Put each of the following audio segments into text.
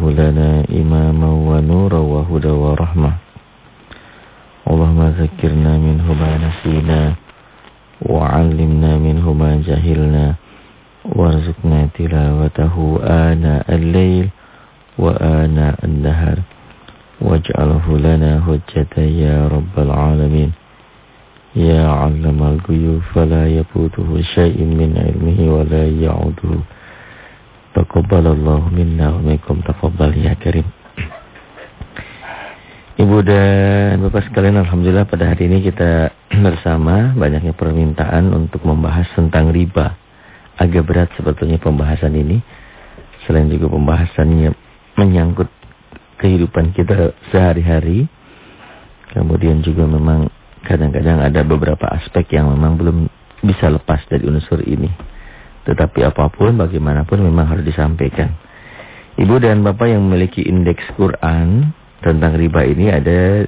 واجعله لنا إماما ونورا وهدى ورحمة. اللهم ذكرنا منه ما نسينا وعلمنا منه ما جهلنا وارزقنا تلاوته آناء الليل وآناء النهر واجعله لنا هجة يا رب العالمين. يا علم الغيوب فلا يفوته شيء من علمه ولا يعوده. Taqabbalallahu minna wa minkum taqabbal ya karim. Ibu dan Bapak sekalian alhamdulillah pada hari ini kita bersama banyaknya permintaan untuk membahas tentang riba. Agak berat sebetulnya pembahasan ini. Selain juga pembahasannya menyangkut kehidupan kita sehari-hari. Kemudian juga memang kadang-kadang ada beberapa aspek yang memang belum bisa lepas dari unsur ini. Tetapi apa pun bagaimanapun memang harus disampaikan Ibu dan Bapak yang memiliki indeks Quran tentang riba ini ada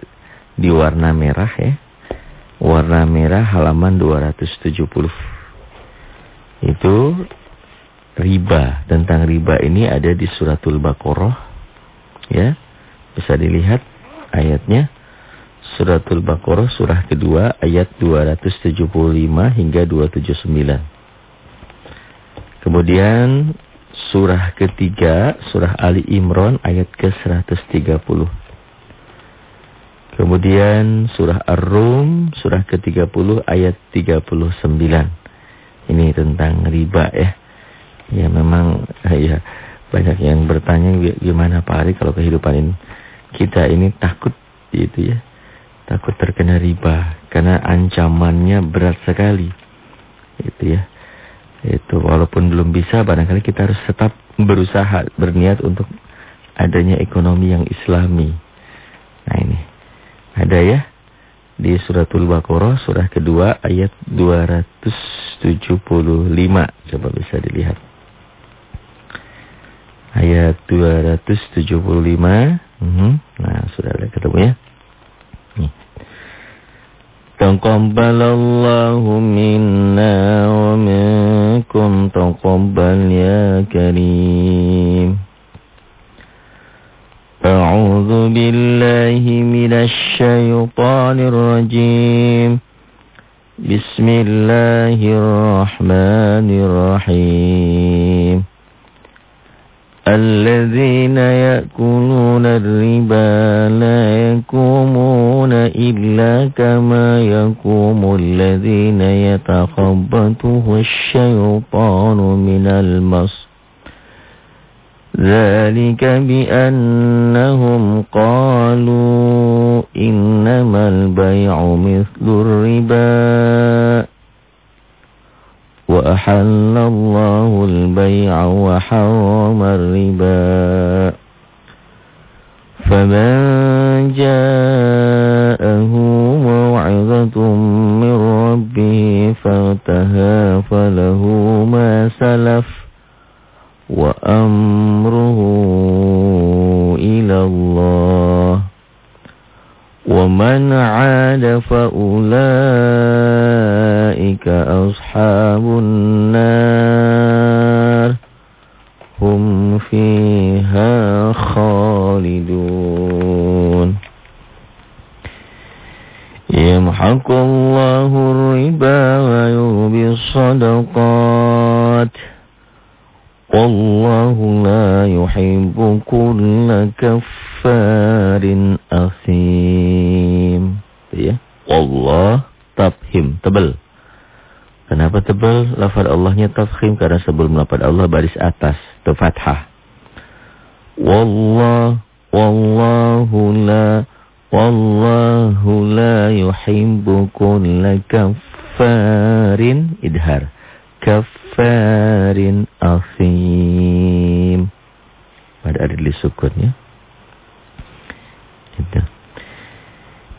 di warna merah ya. Warna merah halaman 270. Itu riba. Tentang riba ini ada di suratul Baqarah. Ya. Bisa dilihat ayatnya. Suratul Baqarah surah kedua ayat 275 hingga 279. Kemudian surah ketiga surah Ali Imran ayat ke-130. Kemudian surah Ar-Rum, surah ke-30 ayat 39. Ini tentang riba ya. Ya memang ya banyak yang bertanya gimana Pak Ari kalau kehidupan ini kita ini takut gitu ya. Takut terkena riba karena ancamannya berat sekali. Itu ya. Itu walaupun belum bisa barangkali kita harus tetap berusaha berniat untuk adanya ekonomi yang islami. Nah ini ada ya di suratul Baqarah surah kedua ayat 275. Coba bisa dilihat. Ayat 275. Hmm. Nah, sudah ada ketemu ya. تقبل الله منا ومنكم تقبل يا كريم. أعوذ بالله من الشيطان الرجيم. بسم الله الرحمن الرحيم. الذين يأكلون الربا لا يقومون إلا كما يقوم الذين يتخبطه الشيطان من المصر ذلك بأنهم قالوا إنما البيع مثل الربا. وأحل الله البيع وحرم الربا. فمن جاءه موعظة من ربه فارتهى فله ما سلف وأمره إلى الله. ومن عاد فأولئك أولئك أصحاب النار. هم فيها خالدون. يمحق الله الربا ويربي الصدقات. والله لا يحب كل كفار أثيم. والله Allah tabhim tebel Kenapa tebal? Lafaz Allahnya tafhim karena sebelum lafaz Allah baris atas, itu fathah. Wallah, wallahu la, wallahu la yuhibbu kulla kaffarin idhar. Kaff Farin afim. Pada ada di sukun ya. Itu.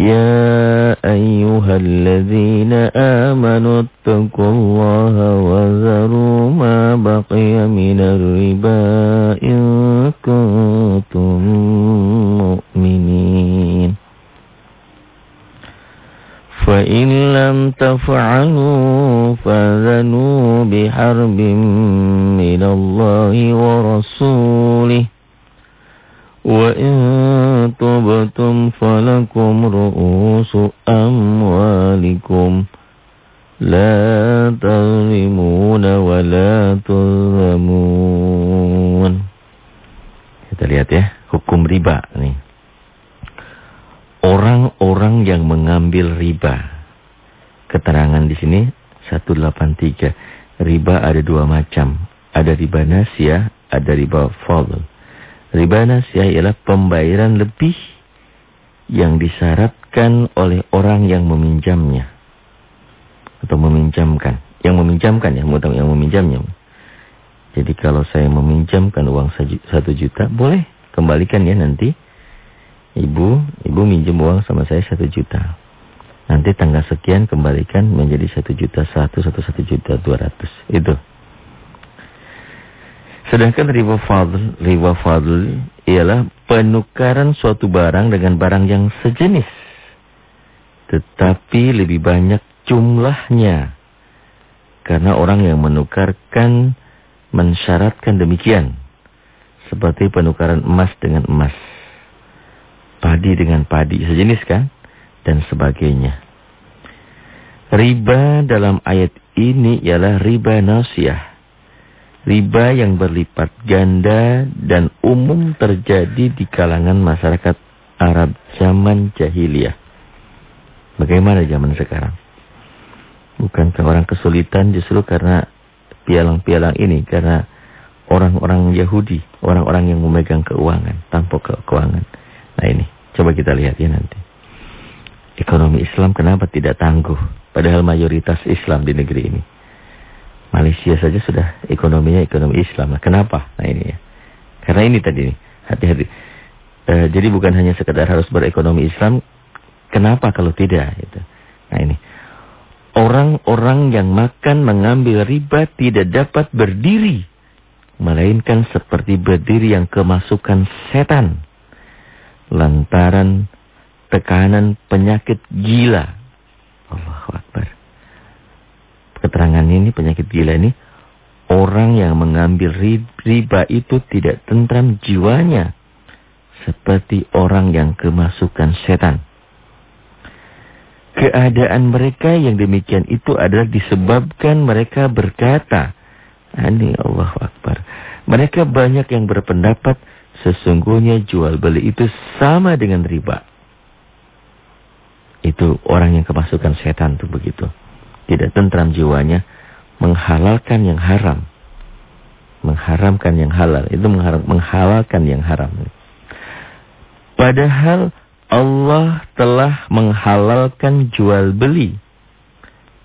يا أيها الذين آمنوا اتقوا الله وذروا ما بقي من الربا إن كنتم مؤمنين فإن لم تفعلوا فذنوا بحرب من الله ورسوله وإن تبتم فلكم رؤوس أموالكم لا تظلمون ولا تظلمون Kita lihat ya, hukum riba nih. Orang-orang yang mengambil riba. Keterangan di sini 183. Riba ada dua macam. Ada riba nasyah, ada riba fadl. Riba nasiah ialah pembayaran lebih yang disyaratkan oleh orang yang meminjamnya. Atau meminjamkan. Yang meminjamkan ya, yang meminjamnya. Jadi kalau saya meminjamkan uang satu juta, boleh kembalikan ya nanti. Ibu, ibu minjem uang sama saya satu juta. Nanti tanggal sekian kembalikan menjadi satu juta satu, satu satu juta dua ratus. Itu. Sedangkan riba fadl, riba fadl ialah penukaran suatu barang dengan barang yang sejenis. Tetapi lebih banyak jumlahnya. Karena orang yang menukarkan mensyaratkan demikian. Seperti penukaran emas dengan emas. Padi dengan padi, sejenis kan? Dan sebagainya. Riba dalam ayat ini ialah riba nasiah riba yang berlipat ganda dan umum terjadi di kalangan masyarakat Arab zaman jahiliyah. Bagaimana zaman sekarang? Bukankah orang kesulitan justru karena pialang-pialang ini, karena orang-orang Yahudi, orang-orang yang memegang keuangan, tanpa ke keuangan. Nah ini, coba kita lihat ya nanti. Ekonomi Islam kenapa tidak tangguh? Padahal mayoritas Islam di negeri ini. Malaysia saja sudah ekonominya ekonomi Islam. Nah, kenapa? Nah ini ya. Karena ini tadi hati-hati. E, jadi bukan hanya sekedar harus berekonomi Islam. Kenapa kalau tidak? Gitu. Nah ini. Orang-orang yang makan mengambil riba tidak dapat berdiri. Melainkan seperti berdiri yang kemasukan setan. Lantaran tekanan penyakit gila. Allahu Akbar keterangan ini, penyakit gila ini, orang yang mengambil riba itu tidak tentram jiwanya. Seperti orang yang kemasukan setan. Keadaan mereka yang demikian itu adalah disebabkan mereka berkata, Ani Allah Akbar. Mereka banyak yang berpendapat sesungguhnya jual beli itu sama dengan riba. Itu orang yang kemasukan setan tuh begitu tidak tentram jiwanya, menghalalkan yang haram. Mengharamkan yang halal. Itu mengharam, menghalalkan yang haram. Padahal Allah telah menghalalkan jual beli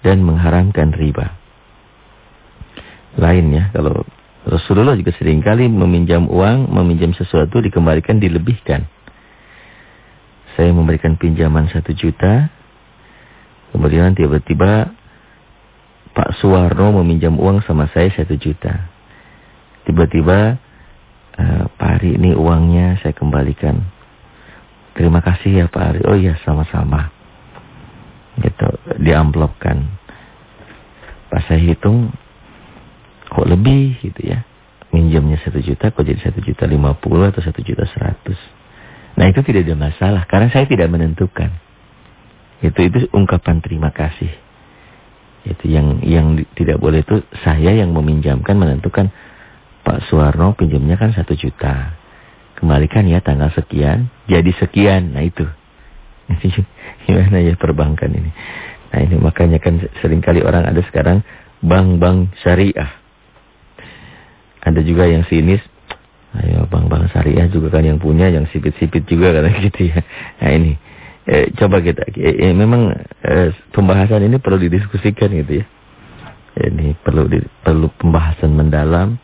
dan mengharamkan riba. Lain ya, kalau Rasulullah juga sering kali meminjam uang, meminjam sesuatu dikembalikan dilebihkan. Saya memberikan pinjaman satu juta, kemudian tiba-tiba Pak Suwarno meminjam uang sama saya satu juta. Tiba-tiba uh, Pak Ari ini uangnya saya kembalikan. Terima kasih ya Pak Ari. Oh iya sama-sama. Gitu, diamplopkan. Pas saya hitung kok lebih gitu ya. Minjamnya satu juta kok jadi satu juta lima puluh atau satu juta seratus. Nah itu tidak ada masalah karena saya tidak menentukan. Itu itu ungkapan terima kasih. Itu yang yang tidak boleh itu saya yang meminjamkan menentukan Pak Suwarno pinjamnya kan satu juta. Kembalikan ya tanggal sekian, jadi sekian. Nah itu. Gimana ya perbankan ini. Nah ini makanya kan sering kali orang ada sekarang bank-bank syariah. Ada juga yang sinis. Ayo bank-bank syariah juga kan yang punya, yang sipit-sipit juga kan gitu ya. Nah ini eh, coba kita eh, eh, memang eh, pembahasan ini perlu didiskusikan gitu ya. Ini perlu di, perlu pembahasan mendalam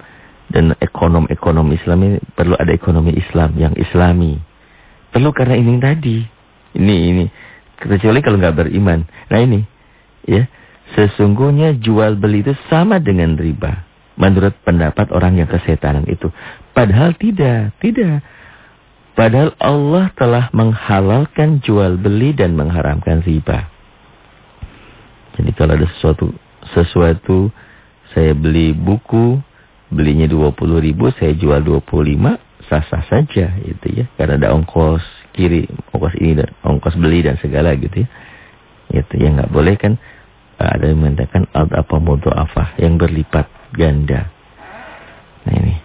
dan ekonom-ekonom Islam ini perlu ada ekonomi Islam yang Islami. Perlu karena ini tadi. Ini ini kecuali kalau nggak beriman. Nah ini, ya, sesungguhnya jual beli itu sama dengan riba. Menurut pendapat orang yang kesetanan itu. Padahal tidak, tidak. Padahal Allah telah menghalalkan jual beli dan mengharamkan riba. Jadi kalau ada sesuatu sesuatu saya beli buku, belinya 20 ribu, saya jual 25, sah-sah saja gitu ya. Karena ada ongkos kiri, ongkos ini dan ongkos beli dan segala gitu ya. Itu yang nggak boleh kan ada yang mengatakan apa apa yang berlipat ganda. Nah ini.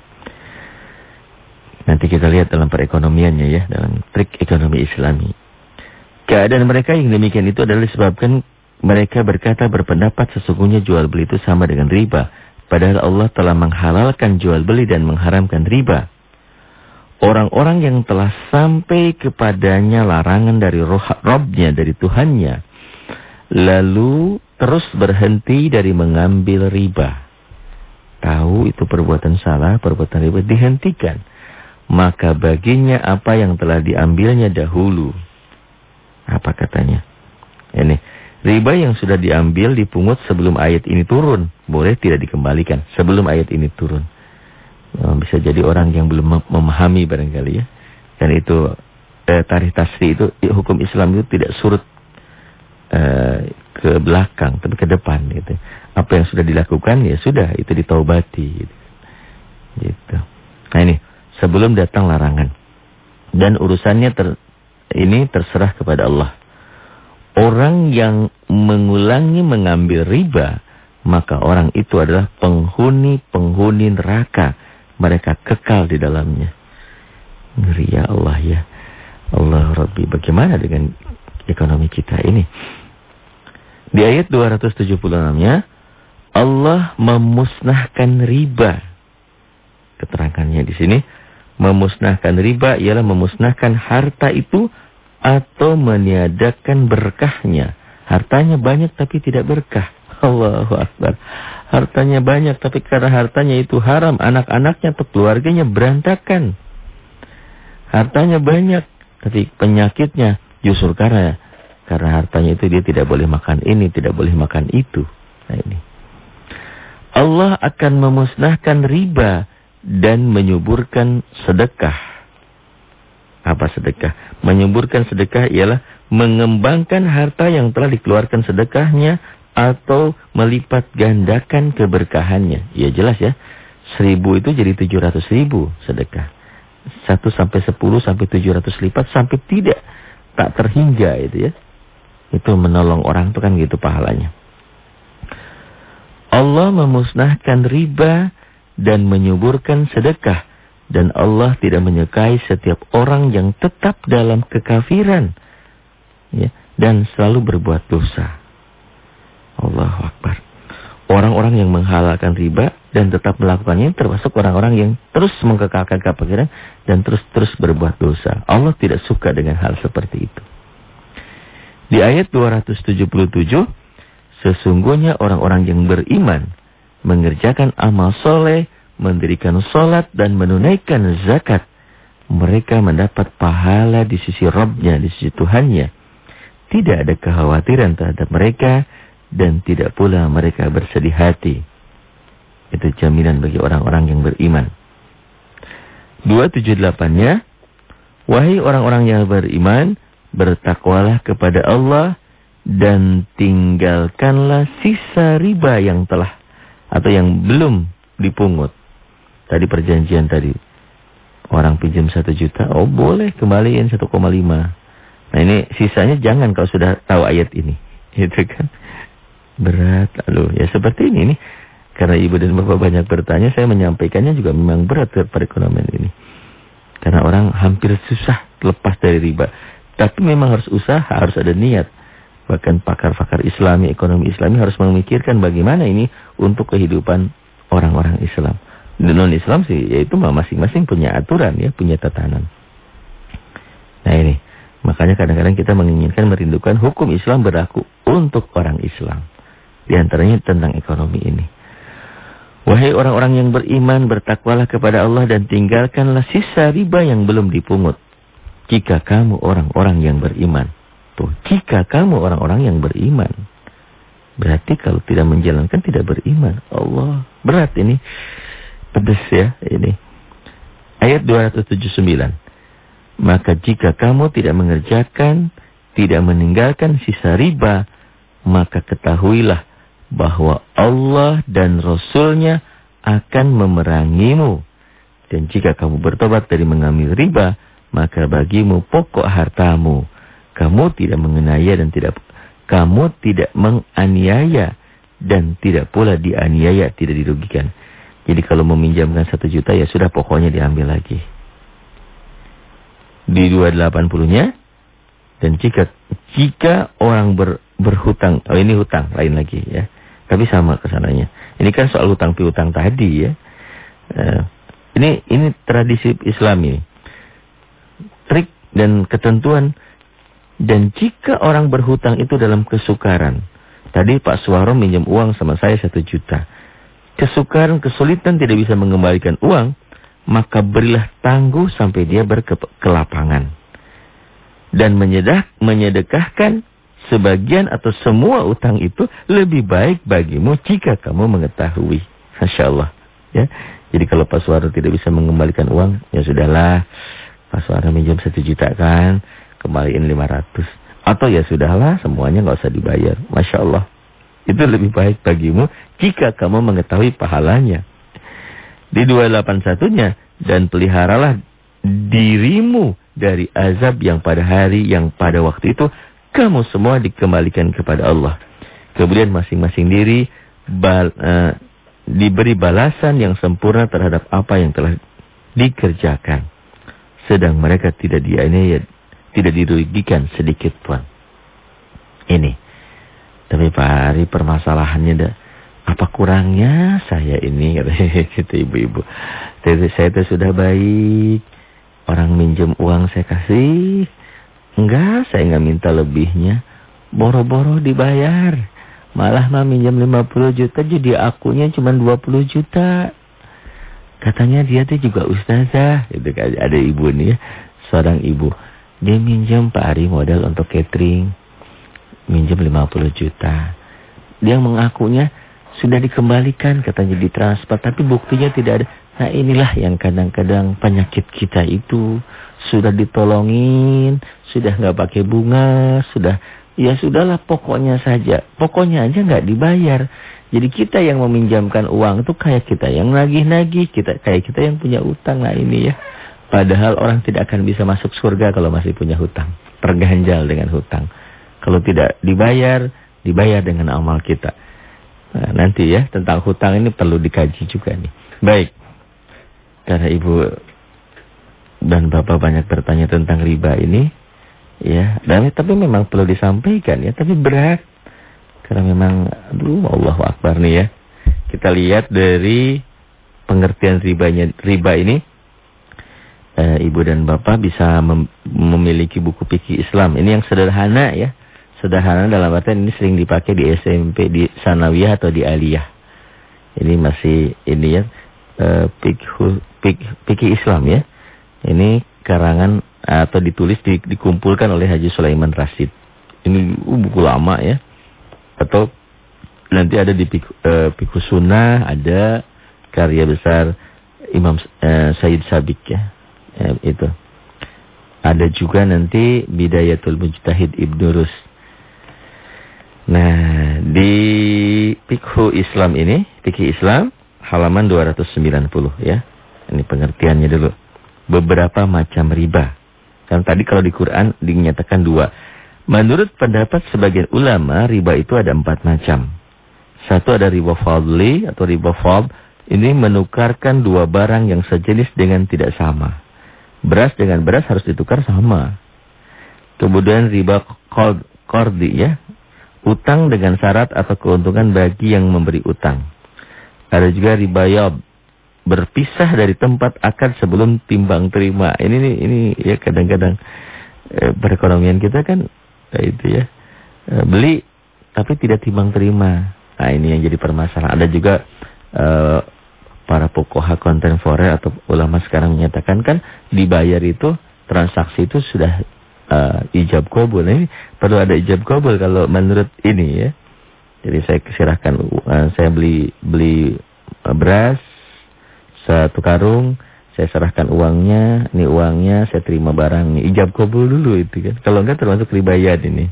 Nanti kita lihat dalam perekonomiannya ya, dalam trik ekonomi Islami. Keadaan mereka yang demikian itu adalah disebabkan mereka berkata berpendapat sesungguhnya jual beli itu sama dengan riba. Padahal Allah telah menghalalkan jual beli dan mengharamkan riba. Orang-orang yang telah sampai kepadanya larangan dari roh, Robnya, dari Tuhannya. Lalu terus berhenti dari mengambil riba. Tahu itu perbuatan salah, perbuatan riba dihentikan. Maka baginya apa yang telah diambilnya dahulu. Apa katanya? Ini, riba yang sudah diambil dipungut sebelum ayat ini turun. Boleh tidak dikembalikan sebelum ayat ini turun. Oh, bisa jadi orang yang belum memahami barangkali ya. Dan itu eh, tarikh tasri itu hukum Islam itu tidak surut eh, ke belakang tapi ke depan gitu. Apa yang sudah dilakukan ya sudah itu ditaubati gitu. gitu. Nah ini sebelum datang larangan. Dan urusannya ter, ini terserah kepada Allah. Orang yang mengulangi mengambil riba, maka orang itu adalah penghuni-penghuni neraka mereka kekal di dalamnya. Ngeri ya Allah ya. Allah Rabbi, bagaimana dengan ekonomi kita ini? Di ayat 276-nya, Allah memusnahkan riba. Keterangannya di sini, memusnahkan riba ialah memusnahkan harta itu atau meniadakan berkahnya. Hartanya banyak tapi tidak berkah. Allahu Akbar. Hartanya banyak tapi karena hartanya itu haram, anak-anaknya atau keluarganya berantakan. Hartanya banyak tapi penyakitnya justru karena karena hartanya itu dia tidak boleh makan ini, tidak boleh makan itu. Nah ini. Allah akan memusnahkan riba dan menyuburkan sedekah. Apa sedekah? Menyuburkan sedekah ialah mengembangkan harta yang telah dikeluarkan sedekahnya atau melipat gandakan keberkahannya. Ya jelas ya. Seribu itu jadi tujuh ratus ribu sedekah. Satu sampai sepuluh sampai tujuh ratus lipat sampai tidak. Tak terhingga itu ya. Itu menolong orang itu kan gitu pahalanya. Allah memusnahkan riba dan menyuburkan sedekah. Dan Allah tidak menyukai setiap orang yang tetap dalam kekafiran. Ya, dan selalu berbuat dosa. Allahu Akbar. Orang-orang yang menghalalkan riba dan tetap melakukannya termasuk orang-orang yang terus mengkekalkan kepikiran dan terus-terus berbuat dosa. Allah tidak suka dengan hal seperti itu. Di ayat 277, sesungguhnya orang-orang yang beriman mengerjakan amal soleh, mendirikan sholat dan menunaikan zakat. Mereka mendapat pahala di sisi Robnya, di sisi Tuhannya. Tidak ada kekhawatiran terhadap mereka dan tidak pula mereka bersedih hati. Itu jaminan bagi orang-orang yang beriman. 278-nya, Wahai orang-orang yang beriman, bertakwalah kepada Allah dan tinggalkanlah sisa riba yang telah atau yang belum dipungut. Tadi perjanjian tadi, orang pinjam satu juta, oh boleh kembaliin 1,5. Nah ini sisanya jangan kalau sudah tahu ayat ini. Itu kan. Berat. Lalu ya seperti ini nih. Karena ibu dan bapak banyak bertanya, saya menyampaikannya juga memang berat perekonomian ini. Karena orang hampir susah lepas dari riba. Tapi memang harus usaha, harus ada niat. Bahkan pakar-pakar islami, ekonomi islami harus memikirkan bagaimana ini untuk kehidupan orang-orang Islam. Non-Islam sih, yaitu masing-masing punya aturan ya, punya tatanan. Nah ini, makanya kadang-kadang kita menginginkan merindukan hukum Islam berlaku untuk orang Islam. Di antaranya tentang ekonomi ini. Wahai orang-orang yang beriman, bertakwalah kepada Allah dan tinggalkanlah sisa riba yang belum dipungut. Jika kamu orang-orang yang beriman. Wabarakatuh. Jika kamu orang-orang yang beriman. Berarti kalau tidak menjalankan tidak beriman. Allah, berat ini. Pedes ya ini. Ayat 279. Maka jika kamu tidak mengerjakan, tidak meninggalkan sisa riba, maka ketahuilah bahwa Allah dan Rasulnya akan memerangimu. Dan jika kamu bertobat dari mengambil riba, maka bagimu pokok hartamu. Kamu tidak mengenaya dan tidak kamu tidak menganiaya dan tidak pula dianiaya, tidak dirugikan. Jadi kalau meminjamkan satu juta ya sudah pokoknya diambil lagi. Di 280-nya dan jika jika orang ber, berhutang, oh ini hutang lain lagi ya. Tapi sama ke sananya. Ini kan soal hutang piutang tadi ya. Uh, ini ini tradisi Islam ini. Trik dan ketentuan dan jika orang berhutang itu dalam kesukaran. Tadi Pak Suwaro minjem uang sama saya satu juta. Kesukaran, kesulitan tidak bisa mengembalikan uang. Maka berilah tangguh sampai dia berkelapangan. Dan menyedah, menyedekahkan sebagian atau semua utang itu lebih baik bagimu jika kamu mengetahui. Masya Allah. Ya. Jadi kalau Pak Suara tidak bisa mengembalikan uang, ya sudahlah. Pak Suara minjam satu juta kan, kembaliin lima ratus. Atau ya sudahlah, semuanya nggak usah dibayar. Masya Allah. Itu lebih baik bagimu jika kamu mengetahui pahalanya. Di 281-nya, dan peliharalah dirimu dari azab yang pada hari yang pada waktu itu kamu semua dikembalikan kepada Allah. Kemudian masing-masing diri bal, uh, diberi balasan yang sempurna terhadap apa yang telah dikerjakan. Sedang mereka tidak dianiaya, tidak dirugikan sedikit pun. Ini. Tapi Pak Hari permasalahannya dah. Apa kurangnya saya ini? Kata ibu-ibu. Saya itu sudah baik. Orang minjem uang saya kasih. Enggak, saya enggak minta lebihnya. Boro-boro dibayar. Malah mah minjam 50 juta jadi akunya cuma 20 juta. Katanya dia tuh juga ustazah. Itu kan ada ibu nih ya. Seorang ibu. Dia minjam Pak Ari modal untuk catering. Minjam 50 juta. Dia mengakunya sudah dikembalikan katanya di transfer. Tapi buktinya tidak ada. Nah inilah yang kadang-kadang penyakit kita itu. Sudah ditolongin, sudah nggak pakai bunga, sudah ya sudahlah pokoknya saja. Pokoknya aja nggak dibayar. Jadi kita yang meminjamkan uang itu kayak kita yang nagih-nagih, kita kayak kita yang punya utang lah ini ya. Padahal orang tidak akan bisa masuk surga kalau masih punya hutang. Terganjal dengan hutang. Kalau tidak dibayar, dibayar dengan amal kita. Nah, nanti ya tentang hutang ini perlu dikaji juga nih. Baik. Karena Ibu dan Bapak banyak bertanya tentang riba ini, ya, dan tapi memang perlu disampaikan ya, tapi berat. Karena memang aduh Allah Akbar nih ya. Kita lihat dari pengertian ribanya riba ini e, Ibu dan Bapak bisa mem memiliki buku fikih Islam. Ini yang sederhana ya. Sederhana dalam artian ini sering dipakai di SMP, di Sanawiyah atau di Aliyah. Ini masih ini ya e, fikih Islam ya. Ini karangan atau ditulis di, dikumpulkan oleh Haji Sulaiman Rasid. Ini uh, buku lama ya. Atau nanti ada di Piku, uh, Piku Sunnah, ada karya besar Imam Said Sabik ya. Ya. Itu. Ada juga nanti Bidayatul Mujtahid Ibnu Rus. Nah, di Fikhu Islam ini, Fikih Islam halaman 290 ya. Ini pengertiannya dulu beberapa macam riba. Kan tadi kalau di Quran dinyatakan dua. Menurut pendapat sebagian ulama, riba itu ada empat macam. Satu ada riba fadli atau riba fad. Ini menukarkan dua barang yang sejenis dengan tidak sama. Beras dengan beras harus ditukar sama. Kemudian riba kordi ya. Utang dengan syarat atau keuntungan bagi yang memberi utang. Ada juga riba yob berpisah dari tempat akad sebelum timbang terima. Ini ini, ini ya kadang-kadang eh, perekonomian kita kan eh, itu ya eh, beli tapi tidak timbang terima. Nah ini yang jadi permasalahan. Ada juga eh, para pokoha kontemporer atau ulama sekarang menyatakan kan dibayar itu transaksi itu sudah uh, ijab kabul. Ini perlu ada ijab kabul kalau menurut ini ya. Jadi saya serahkan uh, saya beli beli uh, beras satu karung, saya serahkan uangnya, ini uangnya, saya terima barangnya. Ijab kabul dulu itu kan. Kalau enggak termasuk riba yad ini.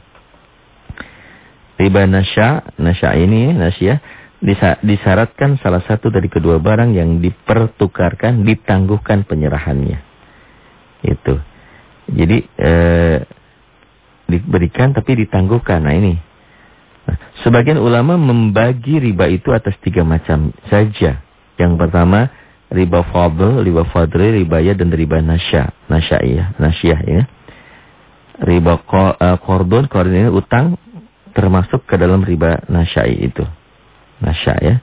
Riba nasya, nasya ini, nasya disyaratkan salah satu dari kedua barang yang dipertukarkan, ditangguhkan penyerahannya. Itu. Jadi eh, diberikan tapi ditangguhkan. Nah ini. Nah, sebagian ulama membagi riba itu atas tiga macam saja. Yang pertama riba fadl, riba fadri, riba ya dan riba nasya, nasya nasyah ya. Riba kordon, kordon ini utang termasuk ke dalam riba nasya itu. Nasya ya.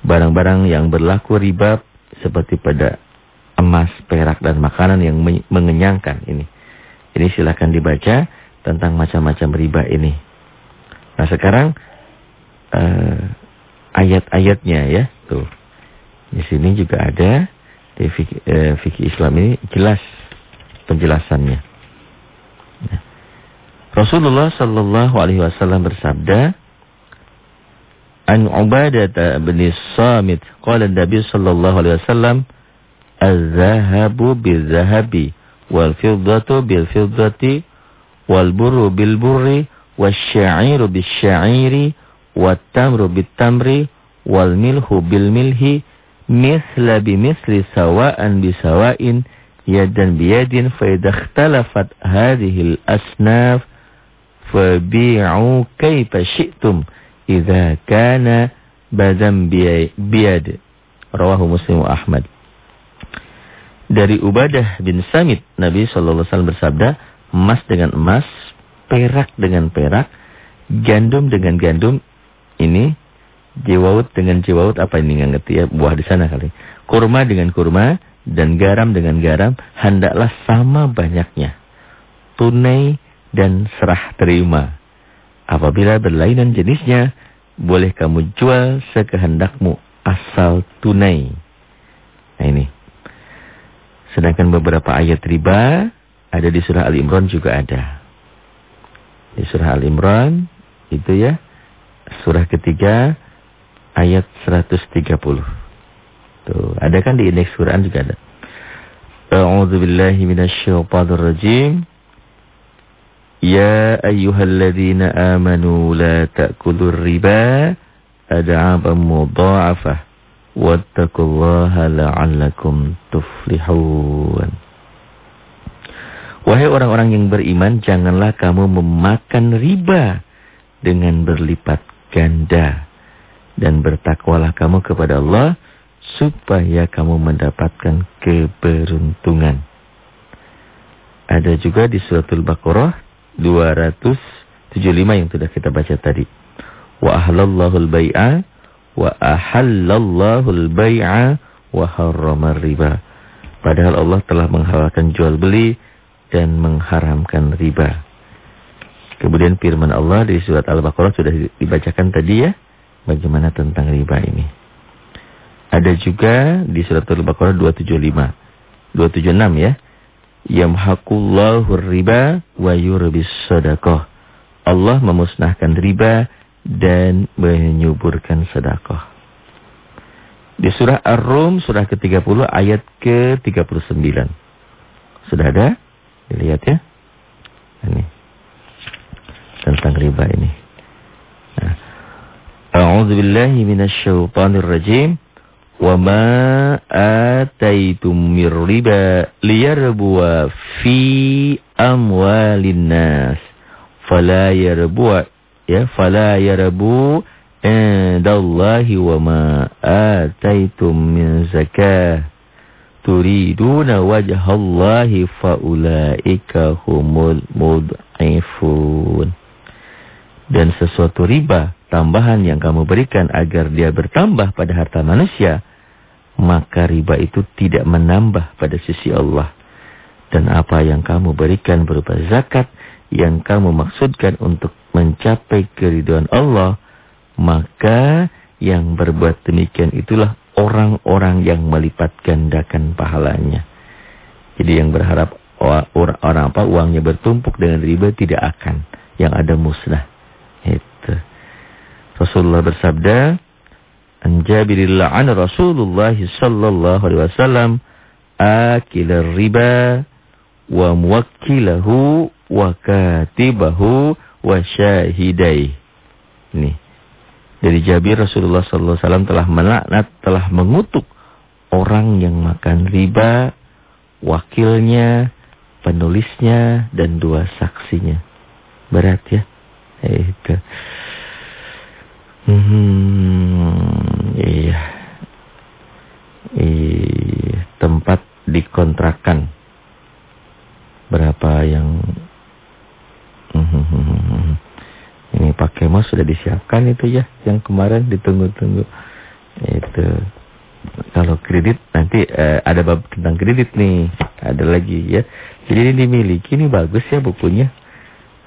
Barang-barang yang berlaku riba seperti pada emas, perak dan makanan yang mengenyangkan ini. Ini silakan dibaca tentang macam-macam riba ini. Nah sekarang uh, ayat-ayatnya ya tuh. Di sini juga ada di fikih, uh, fikih Islam ini jelas penjelasannya. Nah. Rasulullah Shallallahu Alaihi Wasallam bersabda, عن عبادة بن الصامت. قال النبي صلى الله عليه وسلم الذهب بالذهب والفضة بالفضة والبر بالبر والشعير بالشعير والتمر بالتمر والملح بالملح مثل بمثل سواء بسواء يدا بيد. فإذا اختلفت هذه الأصناف فبيعوا كيف شئتم. Idza kana badam biyad. Rawahu Muslim Ahmad. Dari Ubadah bin Samit, Nabi sallallahu alaihi wasallam bersabda, emas dengan emas, perak dengan perak, gandum dengan gandum. Ini jewawut dengan jewawut apa ini nggak ngerti ya buah di sana kali. Kurma dengan kurma dan garam dengan garam hendaklah sama banyaknya. Tunai dan serah terima. Apabila berlainan jenisnya, boleh kamu jual sekehendakmu asal tunai. Nah ini. Sedangkan beberapa ayat riba ada di surah Al-Imran juga ada. Di surah Al-Imran itu ya surah ketiga ayat 130. Tuh, ada kan di indeks Quran juga ada. A'udzu billahi rajim. يا أيها الذين آمنوا لا تأكلوا الربا أدعابا مضاعفة واتقوا الله لعلكم تفلحون Wahai orang-orang yang beriman, janganlah kamu memakan riba dengan berlipat ganda. Dan bertakwalah kamu kepada Allah, supaya kamu mendapatkan keberuntungan. Ada juga di suratul Baqarah 275 yang sudah kita baca tadi. Wa ahlallahu al-bai'a wa ahallallahu al-bai'a wa harrama riba. Padahal Allah telah menghalalkan jual beli dan mengharamkan riba. Kemudian firman Allah di surat Al-Baqarah sudah dibacakan tadi ya. Bagaimana tentang riba ini. Ada juga di surat Al-Baqarah 275. 276 ya yamhaqullahu riba wa yurbis sadaqah. Allah memusnahkan riba dan menyuburkan sedekah. Di surah Ar-Rum surah ke-30 ayat ke-39. Sudah ada? Dilihat ya. Ini. Tentang riba ini. Nah. A'udzu billahi minasyaitonir rajim وَمَا آتَيْتُم مِّن رِّبًا لِيَرْبُوَ فِي أَمْوَالِ النَّاسِ فَلَا يَرْبُوَ ya فَلَا يَرْبُو عِندَ اللَّهِ وَمَا آتَيْتُم مِّن زَكَاةٍ تُرِيدُونَ وَجْهَ اللَّهِ فَأُولَئِكَ هُمُ الْمُضْعِفُونَ Dan sesuatu riba tambahan yang kamu berikan agar dia bertambah pada harta manusia maka riba itu tidak menambah pada sisi Allah. Dan apa yang kamu berikan berupa zakat yang kamu maksudkan untuk mencapai keriduan Allah, maka yang berbuat demikian itulah orang-orang yang melipat gandakan pahalanya. Jadi yang berharap orang apa uangnya bertumpuk dengan riba tidak akan yang ada musnah. Itu. Rasulullah bersabda, "An Jabirillah an Rasulullah sallallahu alaihi wasallam akil riba wa muwakkilahu wa katibahu wa syahidai." Ini. Dari Jabir Rasulullah sallallahu alaihi wasallam telah melaknat, telah mengutuk orang yang makan riba, wakilnya, penulisnya dan dua saksinya. Berat ya. Itu. Hmm, iya. Iya, tempat dikontrakan. Berapa yang hmm, ini pakai mas sudah disiapkan itu ya yang kemarin ditunggu-tunggu. Itu. Kalau kredit nanti uh, ada bab tentang kredit nih, ada lagi ya. Jadi ini dimiliki ini bagus ya bukunya.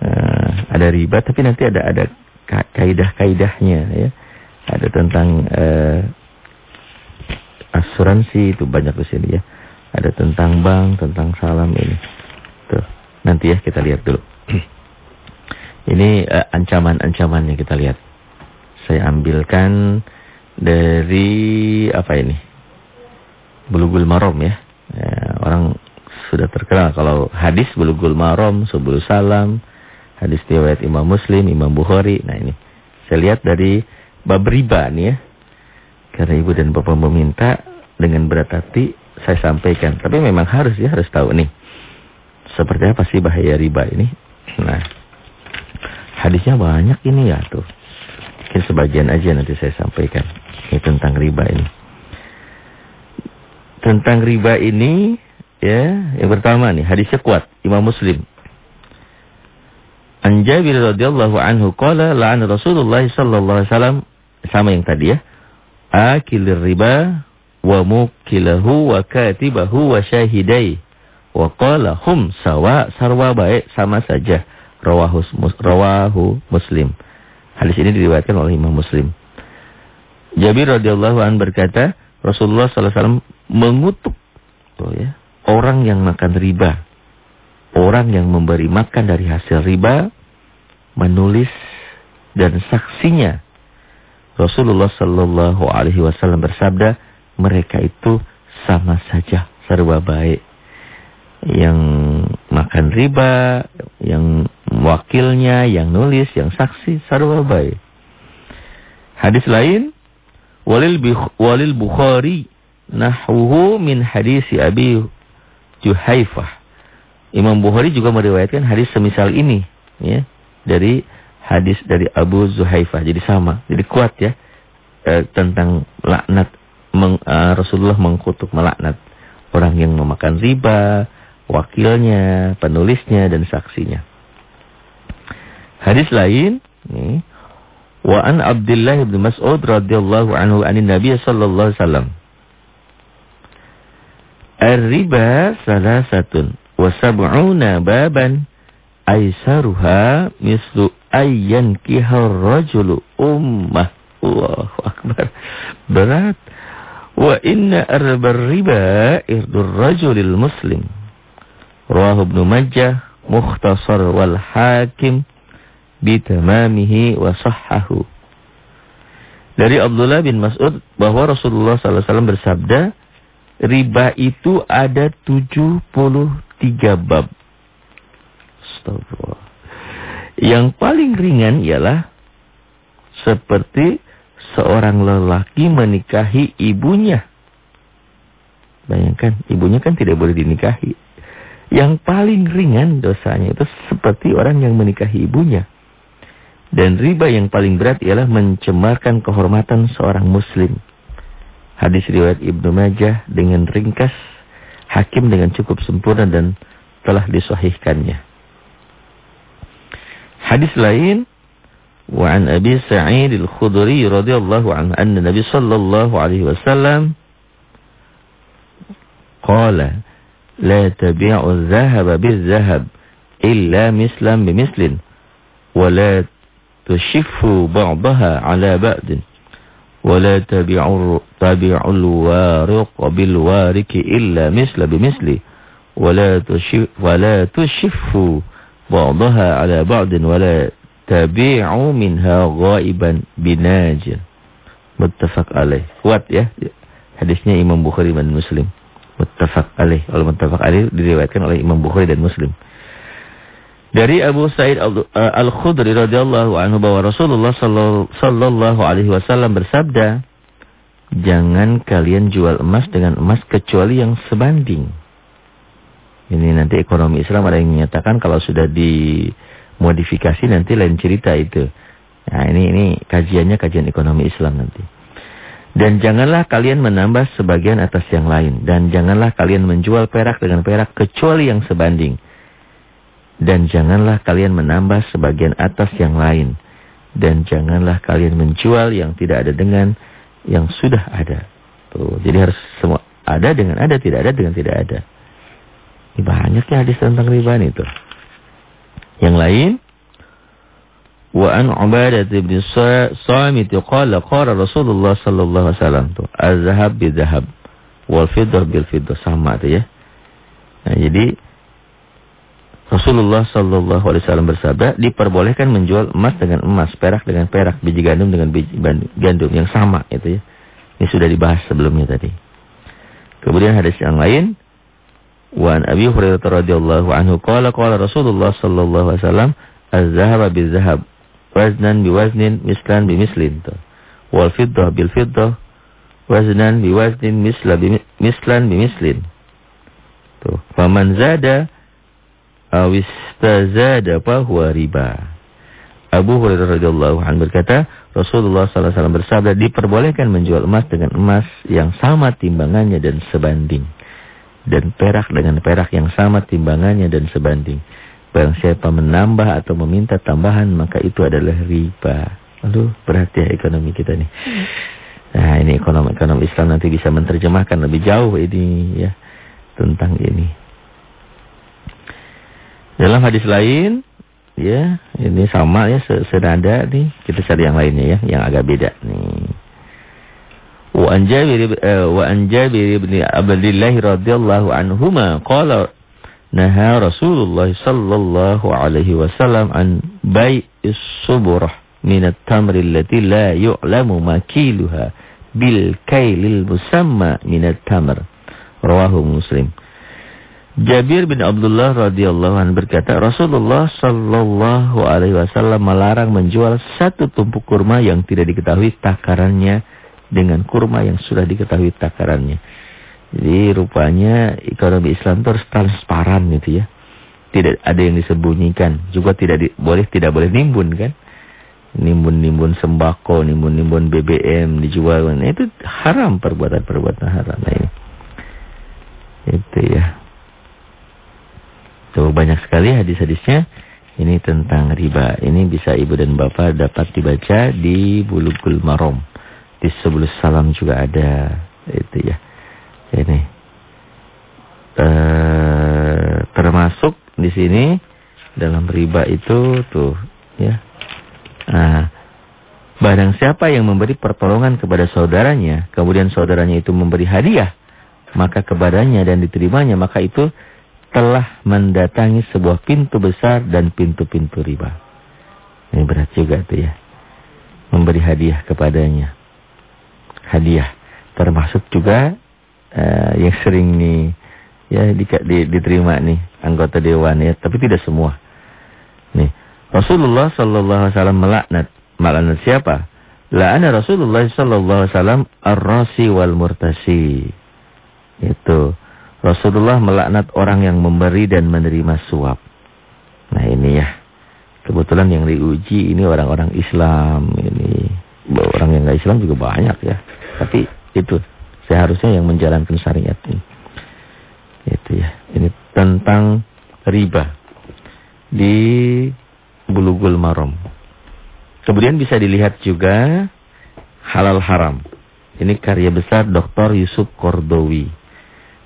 Uh, ada riba tapi nanti ada ada kaidah-kaidahnya ya. Ada tentang uh, asuransi itu banyak di sini ya. Ada tentang bank, tentang salam ini. Tuh. Nanti ya kita lihat dulu. ini uh, ancaman-ancamannya kita lihat. Saya ambilkan dari apa ini? Bulugul Marom ya. ya orang sudah terkenal kalau hadis Bulugul Marom, Subul Salam, hadis riwayat Imam Muslim, Imam Bukhari. Nah ini saya lihat dari bab riba nih ya. Karena ibu dan bapak meminta dengan berat hati saya sampaikan. Tapi memang harus ya harus tahu nih. Seperti apa sih bahaya riba ini? Nah, hadisnya banyak ini ya tuh. Mungkin sebagian aja nanti saya sampaikan. Ini tentang riba ini. Tentang riba ini, ya, yang pertama nih, hadisnya kuat, Imam Muslim. An Jabir radhiyallahu anhu qala la'an Rasulullah sallallahu alaihi wasallam sama yang tadi ya. Akilir riba wa mukilahu wa katibahu wa syahidai. Wa qala hum sawa sarwa baik sama saja. Rawahu, rawahu Muslim. Hadis ini diriwayatkan oleh Imam Muslim. Jabir radhiyallahu an berkata, Rasulullah sallallahu alaihi wasallam mengutuk tuh ya, orang yang makan riba. Orang yang memberi makan dari hasil riba, menulis dan saksinya. Rasulullah sallallahu alaihi wasallam bersabda, mereka itu sama saja serba baik. Yang makan riba, yang wakilnya, yang nulis, yang saksi serba baik. Hadis lain Walil, walil Bukhari nahwuhu min hadis Abi Juhaifah. Imam Bukhari juga meriwayatkan hadis semisal ini ya dari hadis dari Abu Zuhaifah. Jadi sama, jadi kuat ya e, tentang laknat meng, e, Rasulullah mengkutuk melaknat orang yang memakan riba, wakilnya, penulisnya dan saksinya. Hadis lain nih Wa an Abdullah bin Mas'ud radhiyallahu anhu anin Nabi sallallahu alaihi wasallam. Ar-riba salasatun wa sab'una baban aisaruha mislu ayyan kihar rajulu ummah. Allahu akbar. Berat. Wa inna arbar riba irdur rajulil muslim. Rawahu Ibnu Majah, Mukhtasar wal Hakim bitamamihi wa sahhahu. Dari Abdullah bin Mas'ud bahwa Rasulullah SAW bersabda, riba itu ada 73 bab. Astagfirullah. Yang paling ringan ialah seperti seorang lelaki menikahi ibunya. Bayangkan, ibunya kan tidak boleh dinikahi. Yang paling ringan dosanya itu seperti orang yang menikahi ibunya. Dan riba yang paling berat ialah mencemarkan kehormatan seorang muslim. Hadis riwayat Ibnu Majah dengan ringkas, hakim dengan cukup sempurna dan telah disahihkannya. Hadis lain وعن أبي سعيد الخدري رضي الله عنه أن النبي صلى الله عليه وسلم قال لا تبيع الذهب بالذهب إلا مثلا بمثل ولا تشف بعضها على بعد ولا تبيع تبيع الوارق بالوارق إلا مثل بمثل ولا تشف ولا تشف بعضها على بعض ولا تبيعوا منها غائبا بناجر muttafaq alaih kuat ya hadisnya Imam Bukhari dan Muslim muttafaq alaih kalau muttafaq alaih diriwayatkan oleh Imam Bukhari dan Muslim dari Abu Sa'id Al-Khudri radhiyallahu anhu bahwa Rasulullah sallallahu alaihi wasallam bersabda jangan kalian jual emas dengan emas kecuali yang sebanding ini nanti ekonomi Islam ada yang menyatakan kalau sudah dimodifikasi nanti lain cerita itu. Nah ini ini kajiannya kajian ekonomi Islam nanti. Dan janganlah kalian menambah sebagian atas yang lain. Dan janganlah kalian menjual perak dengan perak kecuali yang sebanding. Dan janganlah kalian menambah sebagian atas yang lain. Dan janganlah kalian menjual yang tidak ada dengan yang sudah ada. Tuh, jadi harus semua ada dengan ada, tidak ada dengan tidak ada. Ini banyaknya hadis tentang riba itu. Yang lain, wa an Ubadah bin Samit qala qala Rasulullah sallallahu alaihi wasallam tu az-zahab bil-zahab wal fiddah bil-fiddah sama tu ya. Nah, jadi Rasulullah sallallahu alaihi wasallam bersabda, diperbolehkan menjual emas dengan emas, perak dengan perak, biji gandum dengan biji gandum yang sama itu ya. Ini sudah dibahas sebelumnya tadi. Kemudian hadis yang lain, Wa an Abi Hurairah radhiyallahu anhu qala qala Rasulullah sallallahu alaihi wasallam az-zahaba bil-zahab waznan biwaznin mislan bimislin. Wal fiddah bil fiddah waznan biwaznin misla mislan bimislin. Tuh, faman zada aw istazada fa huwa riba. Abu Hurairah radhiyallahu anhu berkata, Rasulullah sallallahu alaihi wasallam bersabda, diperbolehkan menjual emas dengan emas yang sama timbangannya dan sebanding dan perak dengan perak yang sama timbangannya dan sebanding. Barang siapa menambah atau meminta tambahan maka itu adalah riba. Aduh, berarti ya ekonomi kita nih. Nah, ini ekonomi-ekonomi Islam nanti bisa menerjemahkan lebih jauh ini ya tentang ini. Dalam hadis lain, ya, ini sama ya senada nih. Kita cari yang lainnya ya, yang agak beda nih. Wa an Jabir eh, bin Abdullah radhiyallahu anhuma qala naha Rasulullah sallallahu alaihi wasallam an bai'is suburah min at-tamri allati la yu'lamu makiluha bil kailil musamma min at-tamr. Rawahu Muslim. Jabir bin Abdullah radhiyallahu anhu berkata, Rasulullah sallallahu alaihi wasallam melarang menjual satu tumpuk kurma yang tidak diketahui takarannya dengan kurma yang sudah diketahui takarannya. Jadi rupanya ekonomi Islam itu harus transparan gitu ya. Tidak ada yang disembunyikan. Juga tidak di, boleh tidak boleh nimbun kan. Nimbun-nimbun sembako, nimbun-nimbun BBM dijual. Nah, itu haram perbuatan-perbuatan haram. Nah, ini. Itu ya. Tuh banyak sekali hadis-hadisnya. Ini tentang riba. Ini bisa ibu dan bapak dapat dibaca di Bulugul Marom di sebelah salam juga ada itu ya. Ini. E, termasuk di sini dalam riba itu tuh ya. Nah, barang siapa yang memberi pertolongan kepada saudaranya kemudian saudaranya itu memberi hadiah maka kepadanya dan diterimanya maka itu telah mendatangi sebuah pintu besar dan pintu-pintu riba. Ini berat juga tuh ya memberi hadiah kepadanya hadiah. Termasuk juga uh, yang sering nih ya di, di, diterima nih anggota dewan ya, tapi tidak semua. Nih, Rasulullah sallallahu alaihi wasallam melaknat. Melaknat siapa? La'ana Rasulullah sallallahu alaihi wasallam ar-rasi wal murtasi. Itu Rasulullah melaknat orang yang memberi dan menerima suap. Nah, ini ya. Kebetulan yang diuji ini orang-orang Islam ini. Orang yang enggak Islam juga banyak ya. Tapi itu seharusnya yang menjalankan syariat ini. Itu ya. Ini tentang riba di Bulugul Marom. Kemudian bisa dilihat juga halal haram. Ini karya besar Dr. Yusuf Kordowi.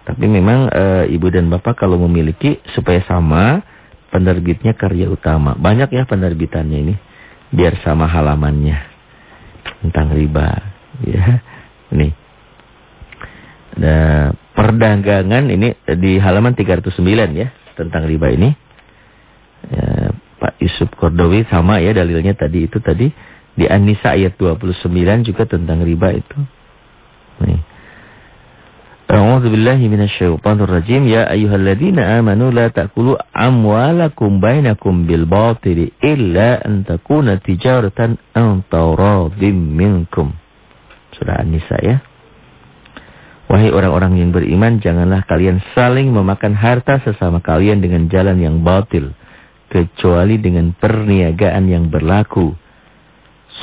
Tapi memang e, ibu dan bapak kalau memiliki supaya sama penerbitnya karya utama. Banyak ya penerbitannya ini. Biar sama halamannya. Tentang riba. Ya. Nih. Nah, perdagangan ini di halaman 309 ya tentang riba ini. Ya, Pak Yusuf Kordowi sama ya dalilnya tadi itu tadi di An-Nisa ayat 29 juga tentang riba itu. Nih. A'udzu billahi minasyaitonir rajim. Ya ayyuhalladzina amanu la ta'kulu amwalakum bainakum bil batili illa an takuna tijaratan an taradhim minkum. Surah An-Nisa ya. Wahai orang-orang yang beriman, janganlah kalian saling memakan harta sesama kalian dengan jalan yang batil, kecuali dengan perniagaan yang berlaku.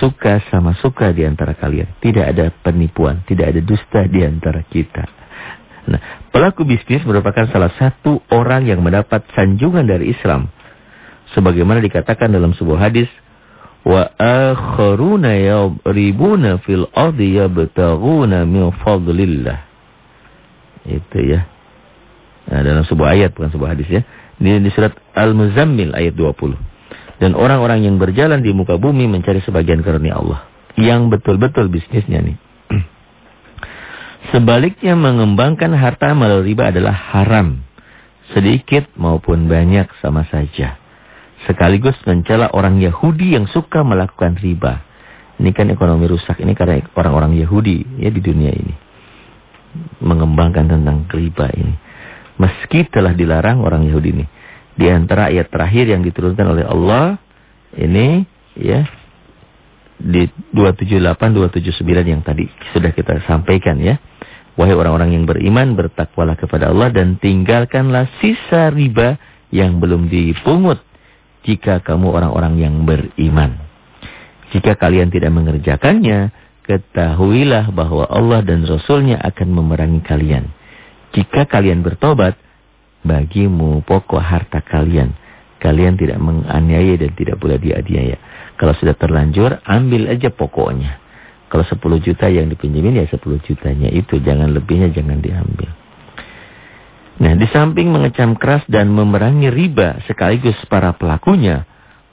Suka sama suka di antara kalian. Tidak ada penipuan, tidak ada dusta di antara kita. Nah, pelaku bisnis merupakan salah satu orang yang mendapat sanjungan dari Islam. Sebagaimana dikatakan dalam sebuah hadis, wa akharuna yabribuna fil ardi yabtaghuna min fadlillah. Itu ya. Nah, dalam sebuah ayat bukan sebuah hadis ya. Ini di surat Al-Muzammil ayat 20. Dan orang-orang yang berjalan di muka bumi mencari sebagian karunia Allah. Yang betul-betul bisnisnya nih. Sebaliknya mengembangkan harta melalui riba adalah haram. Sedikit maupun banyak sama saja. Sekaligus mencela orang Yahudi yang suka melakukan riba. Ini kan ekonomi rusak ini karena orang-orang Yahudi ya di dunia ini. Mengembangkan tentang riba ini. Meski telah dilarang orang Yahudi ini. Di antara ayat terakhir yang diturunkan oleh Allah. Ini ya. Di 278, 279 yang tadi sudah kita sampaikan ya. Wahai orang-orang yang beriman, bertakwalah kepada Allah dan tinggalkanlah sisa riba yang belum dipungut jika kamu orang-orang yang beriman. Jika kalian tidak mengerjakannya, ketahuilah bahwa Allah dan Rasulnya akan memerangi kalian. Jika kalian bertobat, bagimu pokok harta kalian. Kalian tidak menganiaya dan tidak pula dianiaya. Kalau sudah terlanjur, ambil aja pokoknya. Kalau 10 juta yang dipinjemin ya 10 jutanya itu. Jangan lebihnya jangan diambil. Nah di samping mengecam keras dan memerangi riba sekaligus para pelakunya.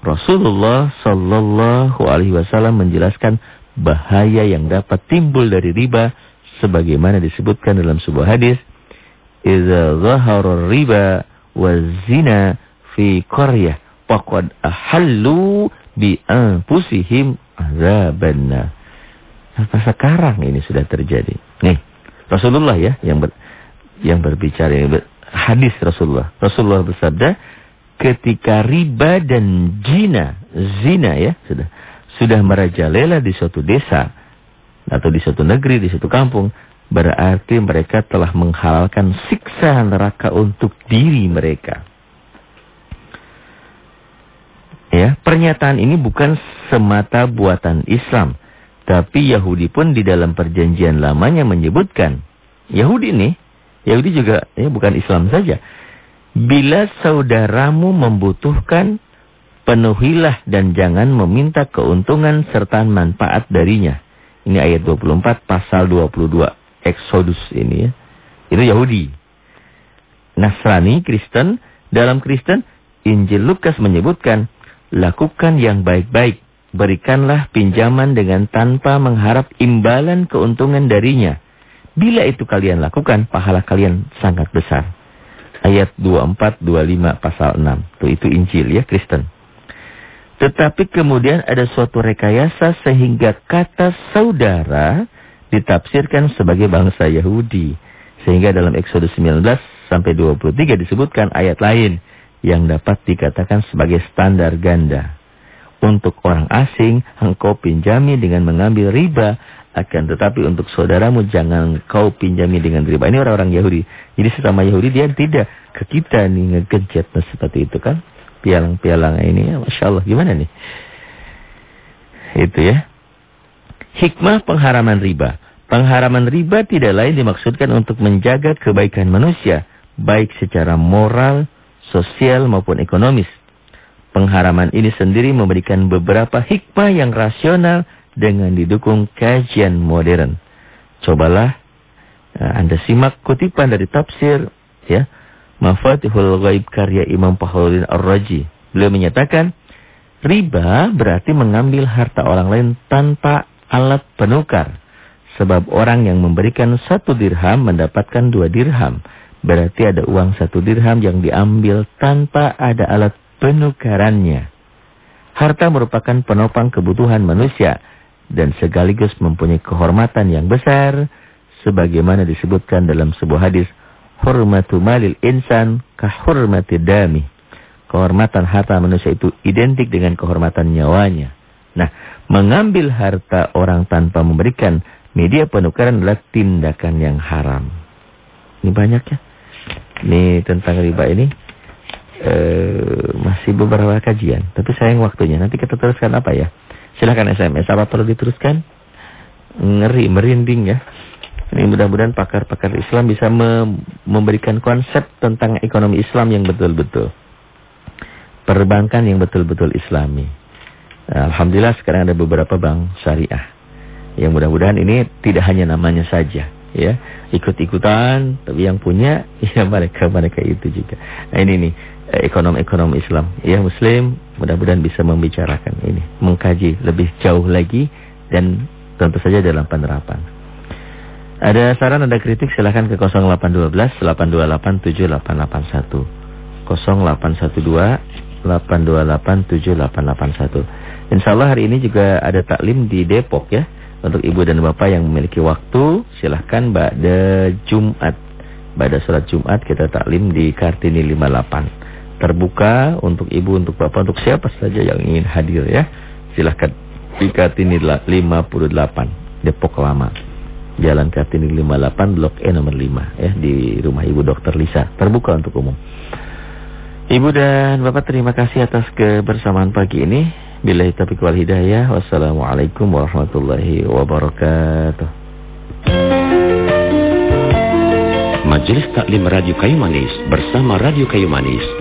Rasulullah Sallallahu Alaihi Wasallam menjelaskan bahaya yang dapat timbul dari riba. Sebagaimana disebutkan dalam sebuah hadis. Iza zahara riba wa zina fi qaryah. Faqad ahallu bi anfusihim azabanna. Apa sekarang ini sudah terjadi? Nih, Rasulullah ya yang ber, yang berbicara ber, hadis Rasulullah. Rasulullah bersabda, ketika riba dan zina, zina ya, sudah sudah merajalela di suatu desa atau di suatu negeri, di suatu kampung, berarti mereka telah menghalalkan siksa neraka untuk diri mereka. Ya, pernyataan ini bukan semata buatan Islam, tapi Yahudi pun di dalam perjanjian lamanya menyebutkan. Yahudi nih, Yahudi juga ya bukan Islam saja. Bila saudaramu membutuhkan, penuhilah dan jangan meminta keuntungan serta manfaat darinya. Ini ayat 24 pasal 22 Exodus ini ya. Itu Yahudi. Nasrani, Kristen, dalam Kristen, Injil Lukas menyebutkan, lakukan yang baik-baik berikanlah pinjaman dengan tanpa mengharap imbalan keuntungan darinya. Bila itu kalian lakukan, pahala kalian sangat besar. Ayat 24, 25, pasal 6. Tuh, itu Injil ya, Kristen. Tetapi kemudian ada suatu rekayasa sehingga kata saudara ditafsirkan sebagai bangsa Yahudi. Sehingga dalam Exodus 19 sampai 23 disebutkan ayat lain yang dapat dikatakan sebagai standar ganda. Untuk orang asing, engkau pinjami dengan mengambil riba. Akan tetapi untuk saudaramu, jangan kau pinjami dengan riba. Ini orang-orang Yahudi. Jadi sesama Yahudi dia tidak ke kita nih ngegejat seperti itu kan. Pialang-pialang ini, ya, Masya Allah. Gimana nih? Itu ya. Hikmah pengharaman riba. Pengharaman riba tidak lain dimaksudkan untuk menjaga kebaikan manusia. Baik secara moral, sosial maupun ekonomis. Pengharaman ini sendiri memberikan beberapa hikmah yang rasional dengan didukung kajian modern. Cobalah uh, Anda simak kutipan dari tafsir ya, Mafatihul Ghaib karya Imam Pahlaudin Ar-Raji. Beliau menyatakan, riba berarti mengambil harta orang lain tanpa alat penukar. Sebab orang yang memberikan satu dirham mendapatkan dua dirham. Berarti ada uang satu dirham yang diambil tanpa ada alat penukarannya. Harta merupakan penopang kebutuhan manusia dan sekaligus mempunyai kehormatan yang besar sebagaimana disebutkan dalam sebuah hadis hurmatu malil insan kahurmati dami. Kehormatan harta manusia itu identik dengan kehormatan nyawanya. Nah, mengambil harta orang tanpa memberikan media penukaran adalah tindakan yang haram. Ini banyak ya. Ini tentang riba ini uh, masih beberapa kajian. Tapi sayang waktunya. Nanti kita teruskan apa ya? Silahkan SMS. Apa perlu diteruskan? Ngeri, merinding ya. Ini mudah-mudahan pakar-pakar Islam bisa memberikan konsep tentang ekonomi Islam yang betul-betul. Perbankan yang betul-betul islami. Alhamdulillah sekarang ada beberapa bank syariah. Yang mudah-mudahan ini tidak hanya namanya saja. ya Ikut-ikutan, tapi yang punya ya mereka-mereka itu juga. Nah ini nih, ekonom-ekonom Islam. Ya Muslim mudah-mudahan bisa membicarakan ini. Mengkaji lebih jauh lagi dan tentu saja dalam penerapan. Ada saran, ada kritik silahkan ke 0812 828 7881. 0812 828 7881. Insya Allah hari ini juga ada taklim di Depok ya. Untuk ibu dan bapak yang memiliki waktu silahkan pada Jumat. Pada sholat Jumat kita taklim di Kartini 58. Terbuka untuk ibu, untuk bapak, untuk siapa saja yang ingin hadir ya. Silahkan di Kartini 58 Depok Lama. Jalan Kartini 58 Blok E nomor 5 ya di rumah Ibu Dokter Lisa. Terbuka untuk umum. Ibu dan Bapak terima kasih atas kebersamaan pagi ini. Bila taufiq wal hidayah. Wassalamualaikum warahmatullahi wabarakatuh. Majelis Taklim Radio Kayu Manis bersama Radio Kayu Manis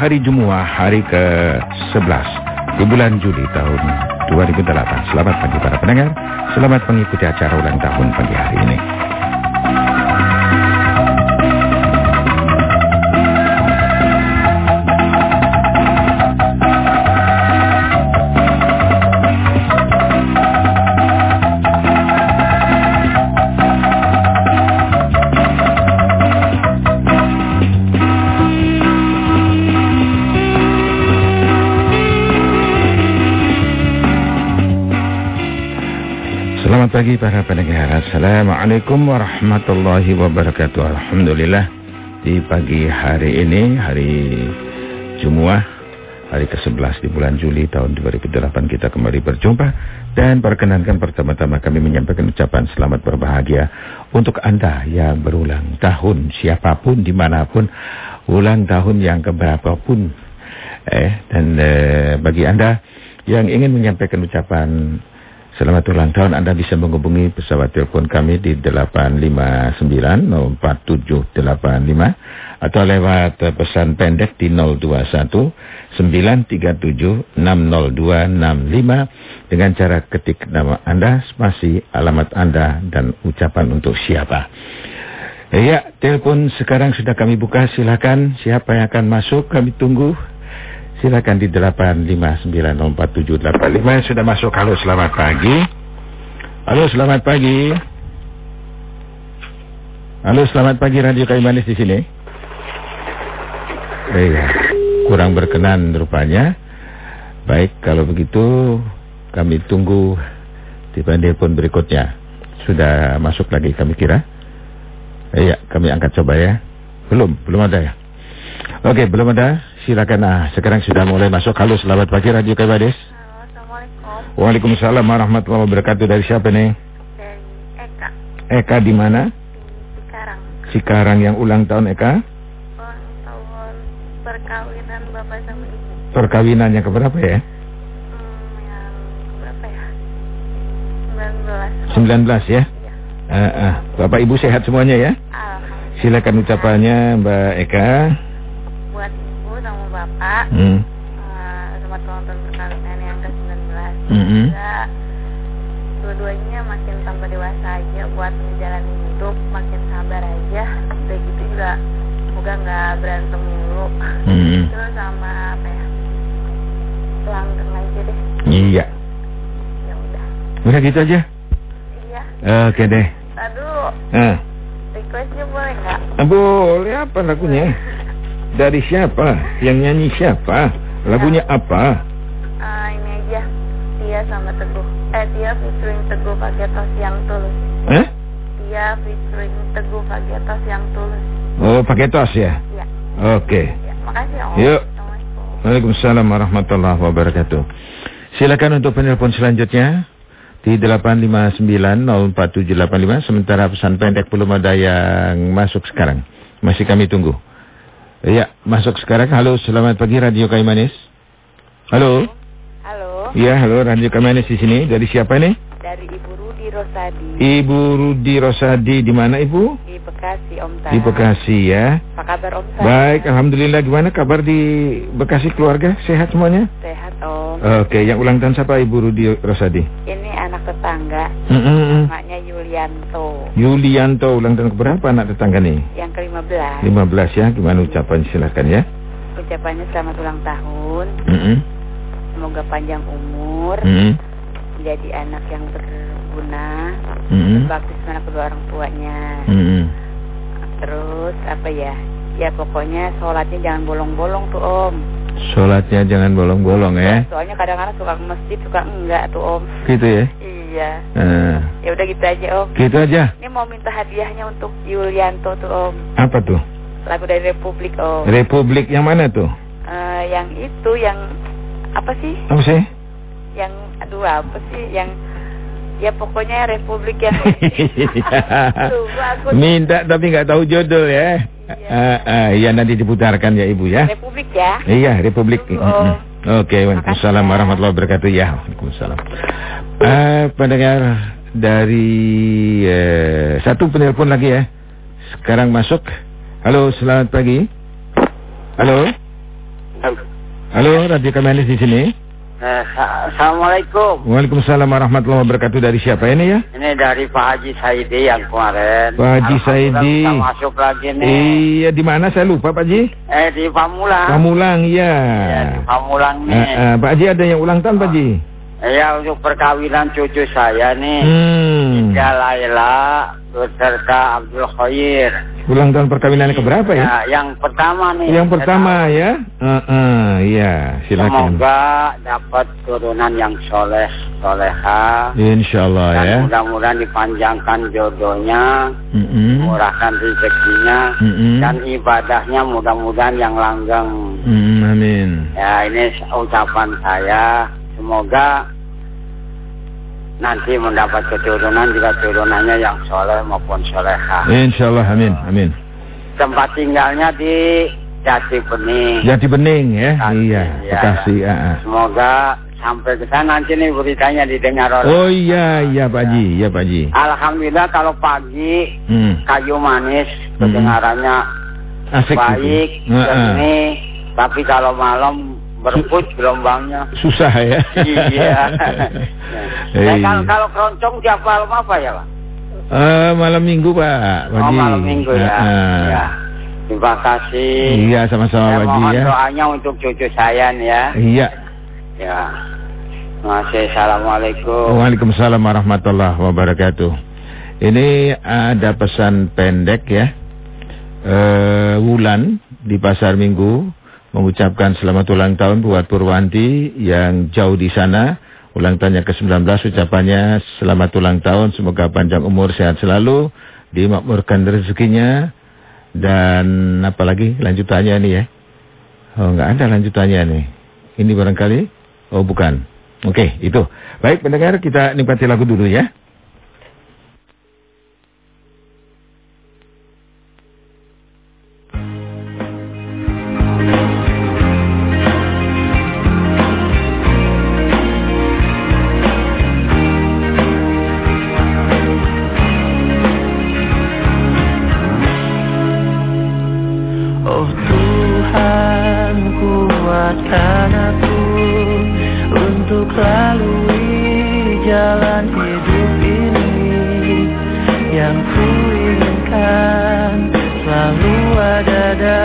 Hari Jumuah, hari ke-11 di bulan Juli tahun 2008. Selamat pagi para pendengar, selamat mengikuti acara ulang tahun pagi hari ini. Pagi para pendengar. Assalamualaikum warahmatullahi wabarakatuh. Alhamdulillah di pagi hari ini hari Jumuah hari ke-11 di bulan Juli tahun 2008 kita kembali berjumpa dan perkenankan pertama-tama kami menyampaikan ucapan selamat berbahagia untuk Anda yang berulang tahun siapa pun di mana pun ulang tahun yang keberapapun eh dan eh, bagi Anda yang ingin menyampaikan ucapan selamat ulang tahun Anda bisa menghubungi pesawat telepon kami di 859-04785 atau lewat pesan pendek di 021-937-60265 dengan cara ketik nama Anda, spasi, alamat Anda, dan ucapan untuk siapa. Ya, telepon sekarang sudah kami buka. Silakan siapa yang akan masuk kami tunggu. Silakan di 859047885 sudah masuk. Halo, selamat pagi. Halo, selamat pagi. Halo, selamat pagi Radio Kayu Manis di sini. Iya, kurang berkenan rupanya. Baik, kalau begitu kami tunggu di telepon berikutnya. Sudah masuk lagi kami kira. Iya, kami angkat coba ya. Belum, belum ada ya. Oke, belum ada. Silakan. Nah, sekarang sudah mulai masuk. Halo, selamat pagi Radio Kebades. Halo, Assalamualaikum. Waalaikumsalam warahmatullahi wabarakatuh. Dari siapa nih? Dari Eka Eka di mana? di Cikarang. Sekarang yang ulang tahun Eka. Ulang tahun perkawinan bapak sama ibu. Perkawinannya keberapa ya? Hmm, yang berapa ya? 19. 19 ya? Iya. Ah, ah. Bapak Ibu sehat semuanya ya? Alhamdulillah. Silakan ucapannya Mbak Eka. Sama bapak. Hmm. eh, selamat ulang tahun perkawinan yang ke-19. Mm-mm. Semoga dua-duanya makin tambah dewasa aja buat menjalani hidup, makin sabar aja. Udah gitu juga semoga nggak berantem mulu. Mm-mm. Terus sama apa ya? Langgeng aja deh. Iya. Ya udah. Udah gitu aja? Iya. Oke deh. Aduh, Ah. requestnya boleh nggak? Boleh apa lagunya? Dari siapa? Yang nyanyi siapa? Lagunya apa? Ah, ini aja. Tia sama Teguh. Eh, Tia featuring Teguh pakai tos yang tulus. Hah? Tia featuring Teguh pakai tos yang tulus. Oh, pakai tos ya? Ya. Oke. Ya, makasih Om. Yuk. Assalamualaikum. Waalaikumsalam warahmatullahi wabarakatuh. Silakan untuk penelpon selanjutnya di 859-04785. Sementara pesan pendek belum ada yang masuk sekarang. Masih kami tunggu. Iya, masuk sekarang. Halo, selamat pagi Radio Kayu Manis. Halo. Halo, Iya, halo Radio Kayu Manis di sini. Dari siapa nih? dari Ibu Rosadi Ibu Rudi Rosadi di mana Ibu? di Bekasi Om Tan. Di Bekasi ya. Apa kabar Om Tan? Baik, alhamdulillah. Gimana kabar di Bekasi keluarga? Sehat semuanya? Sehat Om. Oke, yang ulang tahun siapa Ibu Rudi Rosadi? Ini anak tetangga, Mm-mm. namanya Yulianto, Yulianto ulang tahun berapa anak tetangga nih? yang ke-15. 15 ya. Gimana ucapan silakan ya? Ucapannya selamat ulang tahun, Mm-mm. semoga panjang umur, Mm-mm. menjadi anak yang berguna, Mm-mm. bakti sama kedua orang tuanya. Mm-mm. Terus apa ya? Ya pokoknya sholatnya jangan bolong-bolong tuh Om. Sholatnya jangan bolong-bolong ya. Soalnya kadang-kadang suka ke masjid, suka enggak tuh Om. Gitu ya. Iya. Eh, Ya udah gitu aja Om. gitu aja. Ini mau minta hadiahnya untuk Yulianto tuh Om. Apa tuh? Lagu dari Republik Om. Republik yang mana tuh? Eh, yang itu yang apa sih? Apa sih? Yang aduh apa sih? Yang ya pokoknya Republik aku. Minta tapi nggak tahu judul ya. Iya. Ah, ah, iya nanti diputarkan ya Ibu ya. Republik ya. Iya, Republik. Om. Oke, Waalaikumsalam Makasih ya. warahmatullahi wabarakatuh. Ya, Waalaikumsalam. Eh, pendengar dari eh, satu penelpon lagi ya. Sekarang masuk. Halo, selamat pagi. Halo. Halo, Radio Kamanis di sini. Eh, sa- Assalamualaikum. Waalaikumsalam warahmatullahi wabarakatuh. Dari siapa ini ya? Ini dari Pak Haji Saidi yang kemarin. Pak Haji Saidi. masuk lagi nih. Iya, di mana saya lupa Pak Ji? Eh di Pamulang. Pamulang, iya. Iya di Pamulang nih. eh, Pak Ji ada yang ulang tahun Pak Ji? Iya untuk perkawinan cucu saya nih. Hmm. Ya Laila beserta Abdul Khair. Ulang tahun perkawinannya keberapa ya? Ya, yang pertama nih. Yang pertama ya? Heeh, iya, silakan. Semoga dapat turunan yang soleh, soleha. Insyaallah Dan ya. mudah-mudahan dipanjangkan jodohnya, Mm-mm. murahkan rezekinya, Mm-mm. dan ibadahnya mudah-mudahan yang langgeng. Mm, amin. Ya ini ucapan saya. Semoga nanti mendapat keturunan juga turunannya yang soleh maupun soleha. Insyaallah amin, amin. Tempat tinggalnya di Jati Bening. Jati bening ya? Bekasi, Iya, iya. Bekasi. ah, ah. Semoga sampai ke sana nanti nih beritanya didengar orang. Oh iya, iya Pak Haji, iya Pak Haji. Alhamdulillah kalau pagi Hmm. kayu manis kedengarannya Asik baik, gitu. Heeh. jernih. Tapi kalau malam berebut gelombangnya. Susah ya. iya. Nah, kalau, kalau keroncong tiap malam apa ya Pak? eh, malam minggu Pak, Oh malam minggu ya. Heeh. ya. Terima kasih. Iya, sama-sama Pak mohon ya. doanya untuk cucu saya nih ya. Iya. Ya. Masih Assalamualaikum. Waalaikumsalam warahmatullahi wabarakatuh. Ini ada pesan pendek ya. Eh, Wulan di Pasar Minggu mengucapkan selamat ulang tahun buat Purwanti yang jauh di sana. Ulang tahunnya ke-19 ucapannya selamat ulang tahun. Semoga panjang umur sehat selalu. Dimakmurkan rezekinya. Dan apalagi lanjutannya nih ya. Oh nggak ada lanjutannya nih. Ini barangkali. Oh bukan. Oke itu. Baik pendengar kita nikmati lagu dulu ya. Kuatkan aku untuk lalui jalan hidup ini. Yang ku inginkan selalu ada dalam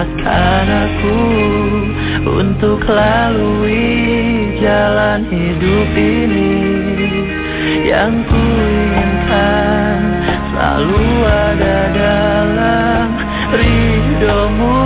kuatkan aku Untuk lalui jalan hidup ini. Yang ku inginkan selalu ada dalam ridhomu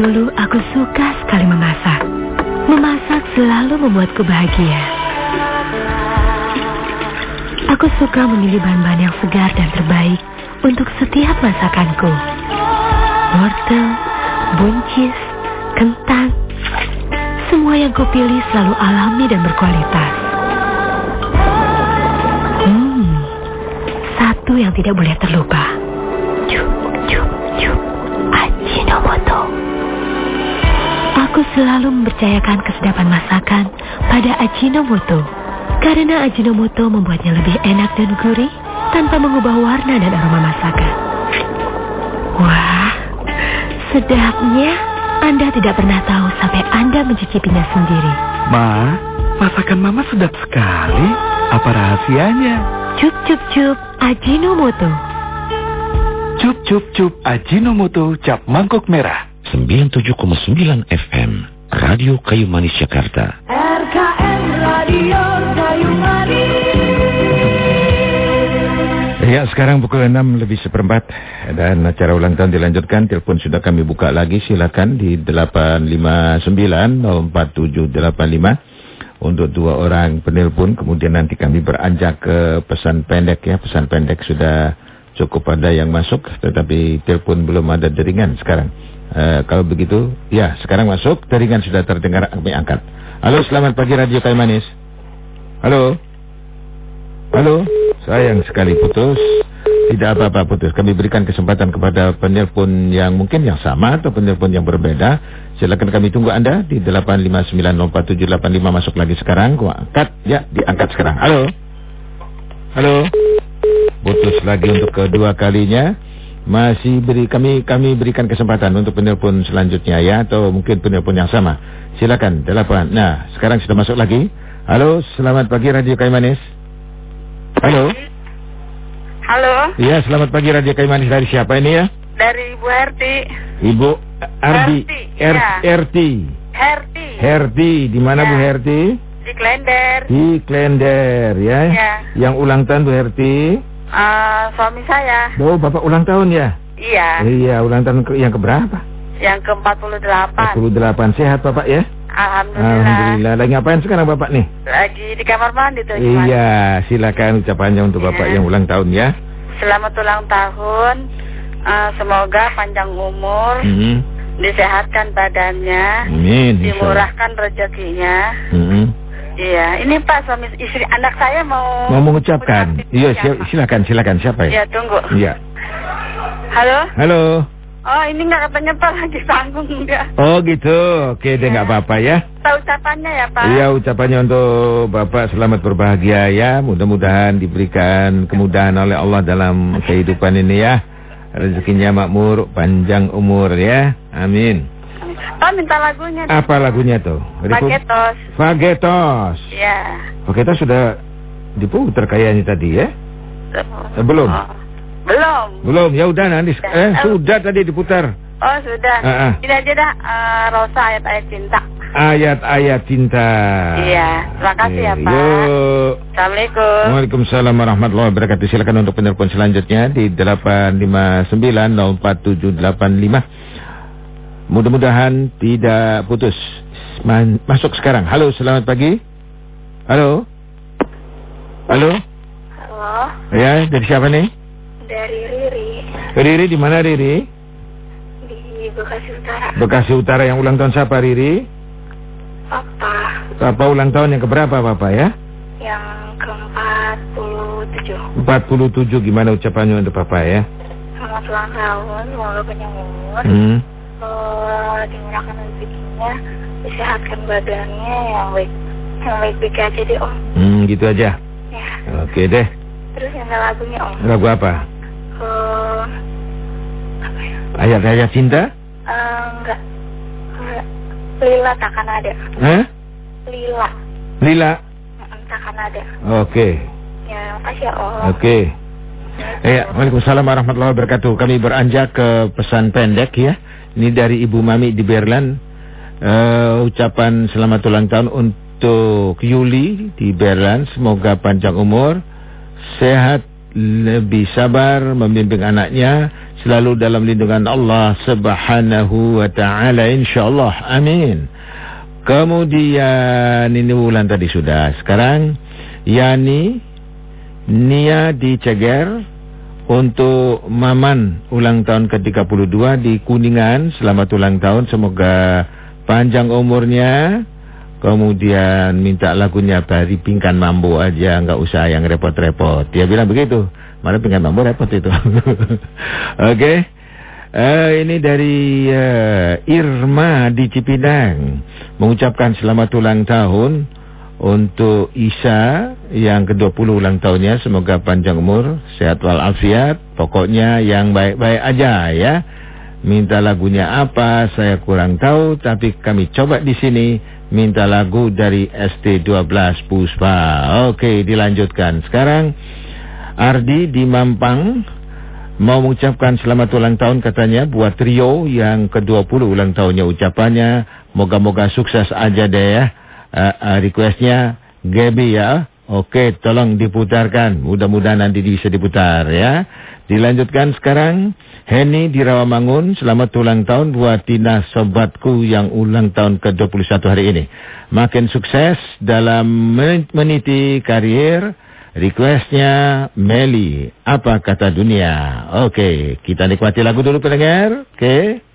Aku suka sekali memasak. Memasak selalu membuatku bahagia. Aku suka memilih bahan-bahan yang segar dan terbaik untuk setiap masakanku. Wortel, buncis, kentang, semua yang kupilih selalu alami dan berkualitas. Hmm, satu yang tidak boleh terlupa. Aku selalu mempercayakan kesedapan masakan pada Ajinomoto. Karena Ajinomoto membuatnya lebih enak dan gurih tanpa mengubah warna dan aroma masakan. Wah, sedapnya Anda tidak pernah tahu sampai Anda mencicipinya sendiri. Ma, masakan Mama sedap sekali. Apa rahasianya? Cup cup cup Ajinomoto. Cup cup cup Ajinomoto cap mangkok merah. 97,9 FM Radio Kayu Manis Jakarta. RKM Radio Kayu Ya, sekarang pukul 6 lebih seperempat dan acara ulang tahun dilanjutkan. Telepon sudah kami buka lagi. Silakan di 859-04785 untuk dua orang penelpon. Kemudian nanti kami beranjak ke pesan pendek ya. Pesan pendek sudah cukup ada yang masuk, tetapi telepon belum ada jaringan sekarang. Eh, kalau begitu, ya sekarang masuk. Jaringan sudah terdengar, kami angkat. Halo, selamat pagi Radio Kayu Manis. Halo. Halo, sayang sekali putus. Tidak apa-apa putus. Kami berikan kesempatan kepada penelpon yang mungkin yang sama atau penelpon yang berbeda. Silakan kami tunggu Anda di 859047885 masuk lagi sekarang. Gua angkat. Ya, diangkat sekarang. Halo. Halo. Putus lagi untuk kedua kalinya. Masih beri kami kami berikan kesempatan untuk penelpon selanjutnya ya atau mungkin penelpon yang sama. Silakan. Delapan. Nah, sekarang sudah masuk lagi. Halo, selamat pagi Radio Kayu Manis. Halo. Halo, Iya, selamat pagi Radio Kayu Manis dari siapa ini ya? dari Ibu Herti. Ibu Ardi Herti, Er- iya. Erti. Herti. Herti, di mana Ya. Bu Herti? Di Klender. Di Klender ya. Ya. Yang ulang tahun Bu Herti. Eh, suami saya. Oh, Bapak ulang tahun ya? Iya. Iya, ulang tahun ke, yang keberapa? Yang ke-48. 48. Sehat Bapak ya? Alhamdulillah. Alhamdulillah. Lagi ngapain sekarang Bapak nih? Lagi di kamar mandi tuh. Iya, silakan ucapannya untuk Bapak Iya. yang ulang tahun ya. Selamat ulang tahun. Eh, semoga panjang umur, Hmm. disehatkan badannya, Amin. dimurahkan rezekinya. Hmm. Iya, ini Pak suami istri anak saya mau Mau mengucapkan? Iya, sil- silakan, silakan. Siapa Iya, ya? tunggu. Iya. Halo? Halo. Oh, ini nggak katanya Pak lagi panggung enggak? Oh gitu, oke deh nggak apa-apa ya. Tahu ucapannya ya, Pak? Iya ucapannya untuk Bapak selamat berbahagia ya. Mudah-mudahan diberikan kemudahan oleh Allah dalam kehidupan ini ya. Rezekinya makmur, panjang umur ya. Amin. Pak minta lagunya. Apa lagunya tuh? Paketos. Fagetos. Ya. Fagetos sudah diputar kayaknya tadi ya? Eh, belum. Oh, belum. Belum, ya udah nanti. Eh, sudah tadi diputar. Oh, sudah. Ah, ah. Ini aja dah eh, Rosa ayat-ayat cinta. Ayat-ayat cinta. Iya, terima kasih ya, Pak. Yuk. Assalamualaikum. Waalaikumsalam warahmatullahi wabarakatuh. Silakan untuk penelpon selanjutnya di 859-04785. Mudah-mudahan tidak putus. Man- masuk sekarang. Halo, selamat pagi. Halo. Halo. Halo, Ya, dari siapa nih? dari Riri Riri di mana Riri? di Bekasi Utara. Bekasi Utara yang ulang tahun siapa Riri? Papa Papa ulang tahun yang keberapa Papa ya? yang ke-47. 47 gimana ucapannya untuk Papa ya? Selamat ulang tahun, semoga panjang umur. Hmm. Eh, dimurahkan rezekinya, disehatkan badannya yang baik yang baik-baik aja deh Om. Hmm, gitu aja. Ya, Oke deh. terus yang lagunya Om. Lagu apa? Eh, apa ya? Ayat-ayat cinta? Eh, enggak. Eh, Lila takkan ada. Hah? Lila Lila? takkan ada. Oke. Ya, makasih ya Om. Oke. Ya, Waalaikumsalam warahmatullahi wabarakatuh. Kami beranjak ke pesan pendek ya. Ini dari Ibu Mami di Berlan. Eh, ucapan selamat ulang tahun untuk Yuli di Berlan. Semoga panjang umur, sehat, lebih sabar, membimbing anaknya, selalu dalam lindungan Allah Subhanahu wa taala insyaallah. Amin. Kemudian ini bulan tadi sudah. Sekarang Yani Nia di Ceger untuk Maman ulang tahun ke-32 di Kuningan. Selamat ulang tahun. Semoga panjang umurnya. Kemudian minta lagunya dari Pingkan Mambo aja, nggak usah yang repot-repot. Dia bilang begitu. Mana Pingkan Mambo repot itu. Oke. Okay. Uh, ini dari uh, Irma di Cipinang mengucapkan selamat ulang tahun untuk Isa yang ke-20 ulang tahunnya semoga panjang umur, sehat walafiat, pokoknya yang baik-baik aja ya. Minta lagunya apa saya kurang tahu tapi kami coba di sini minta lagu dari ST12 Puspa. Oke, dilanjutkan. Sekarang Ardi di Mampang mau mengucapkan selamat ulang tahun katanya buat trio yang ke-20 ulang tahunnya ucapannya. Moga-moga sukses aja deh ya. Uh, uh, requestnya Gaby ya. Oke, tolong diputarkan. Mudah-mudahan nanti bisa diputar ya. Dilanjutkan sekarang. Henny di Rawamangun. Selamat ulang tahun buat Tina sobatku yang ulang tahun ke-21 hari ini. Makin sukses dalam meniti karir Requestnya Meli, apa kata dunia? Oke, kita nikmati lagu dulu pendengar. Oke.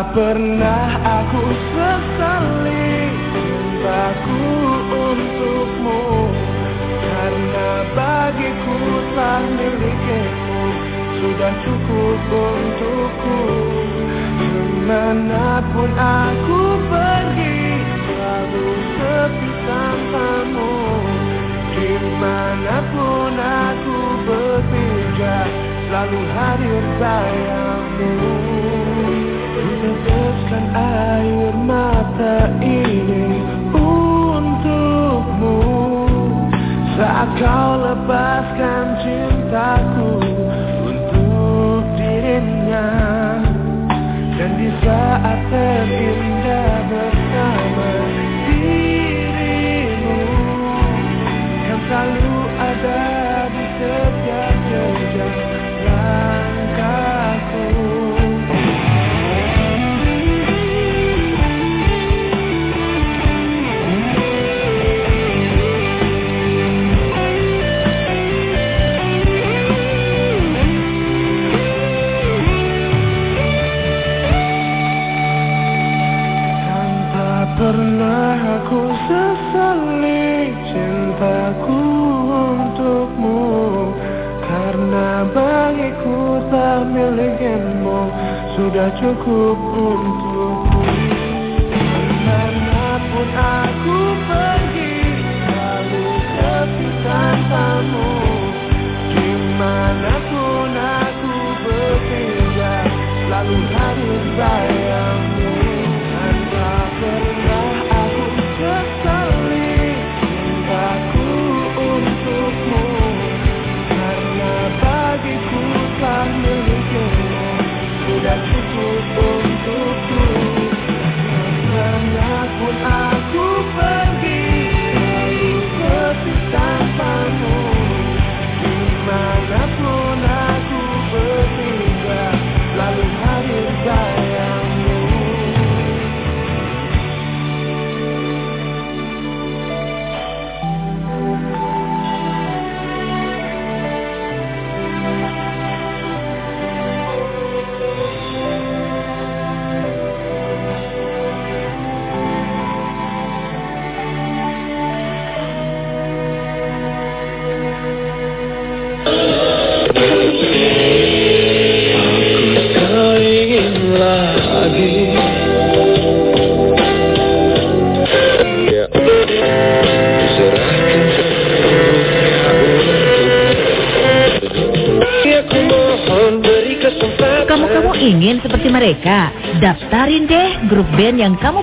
Tak pernah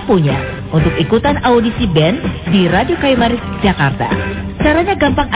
punya untuk ikutan audisi band di Radio Kayu Manis, Jakarta. Caranya gampang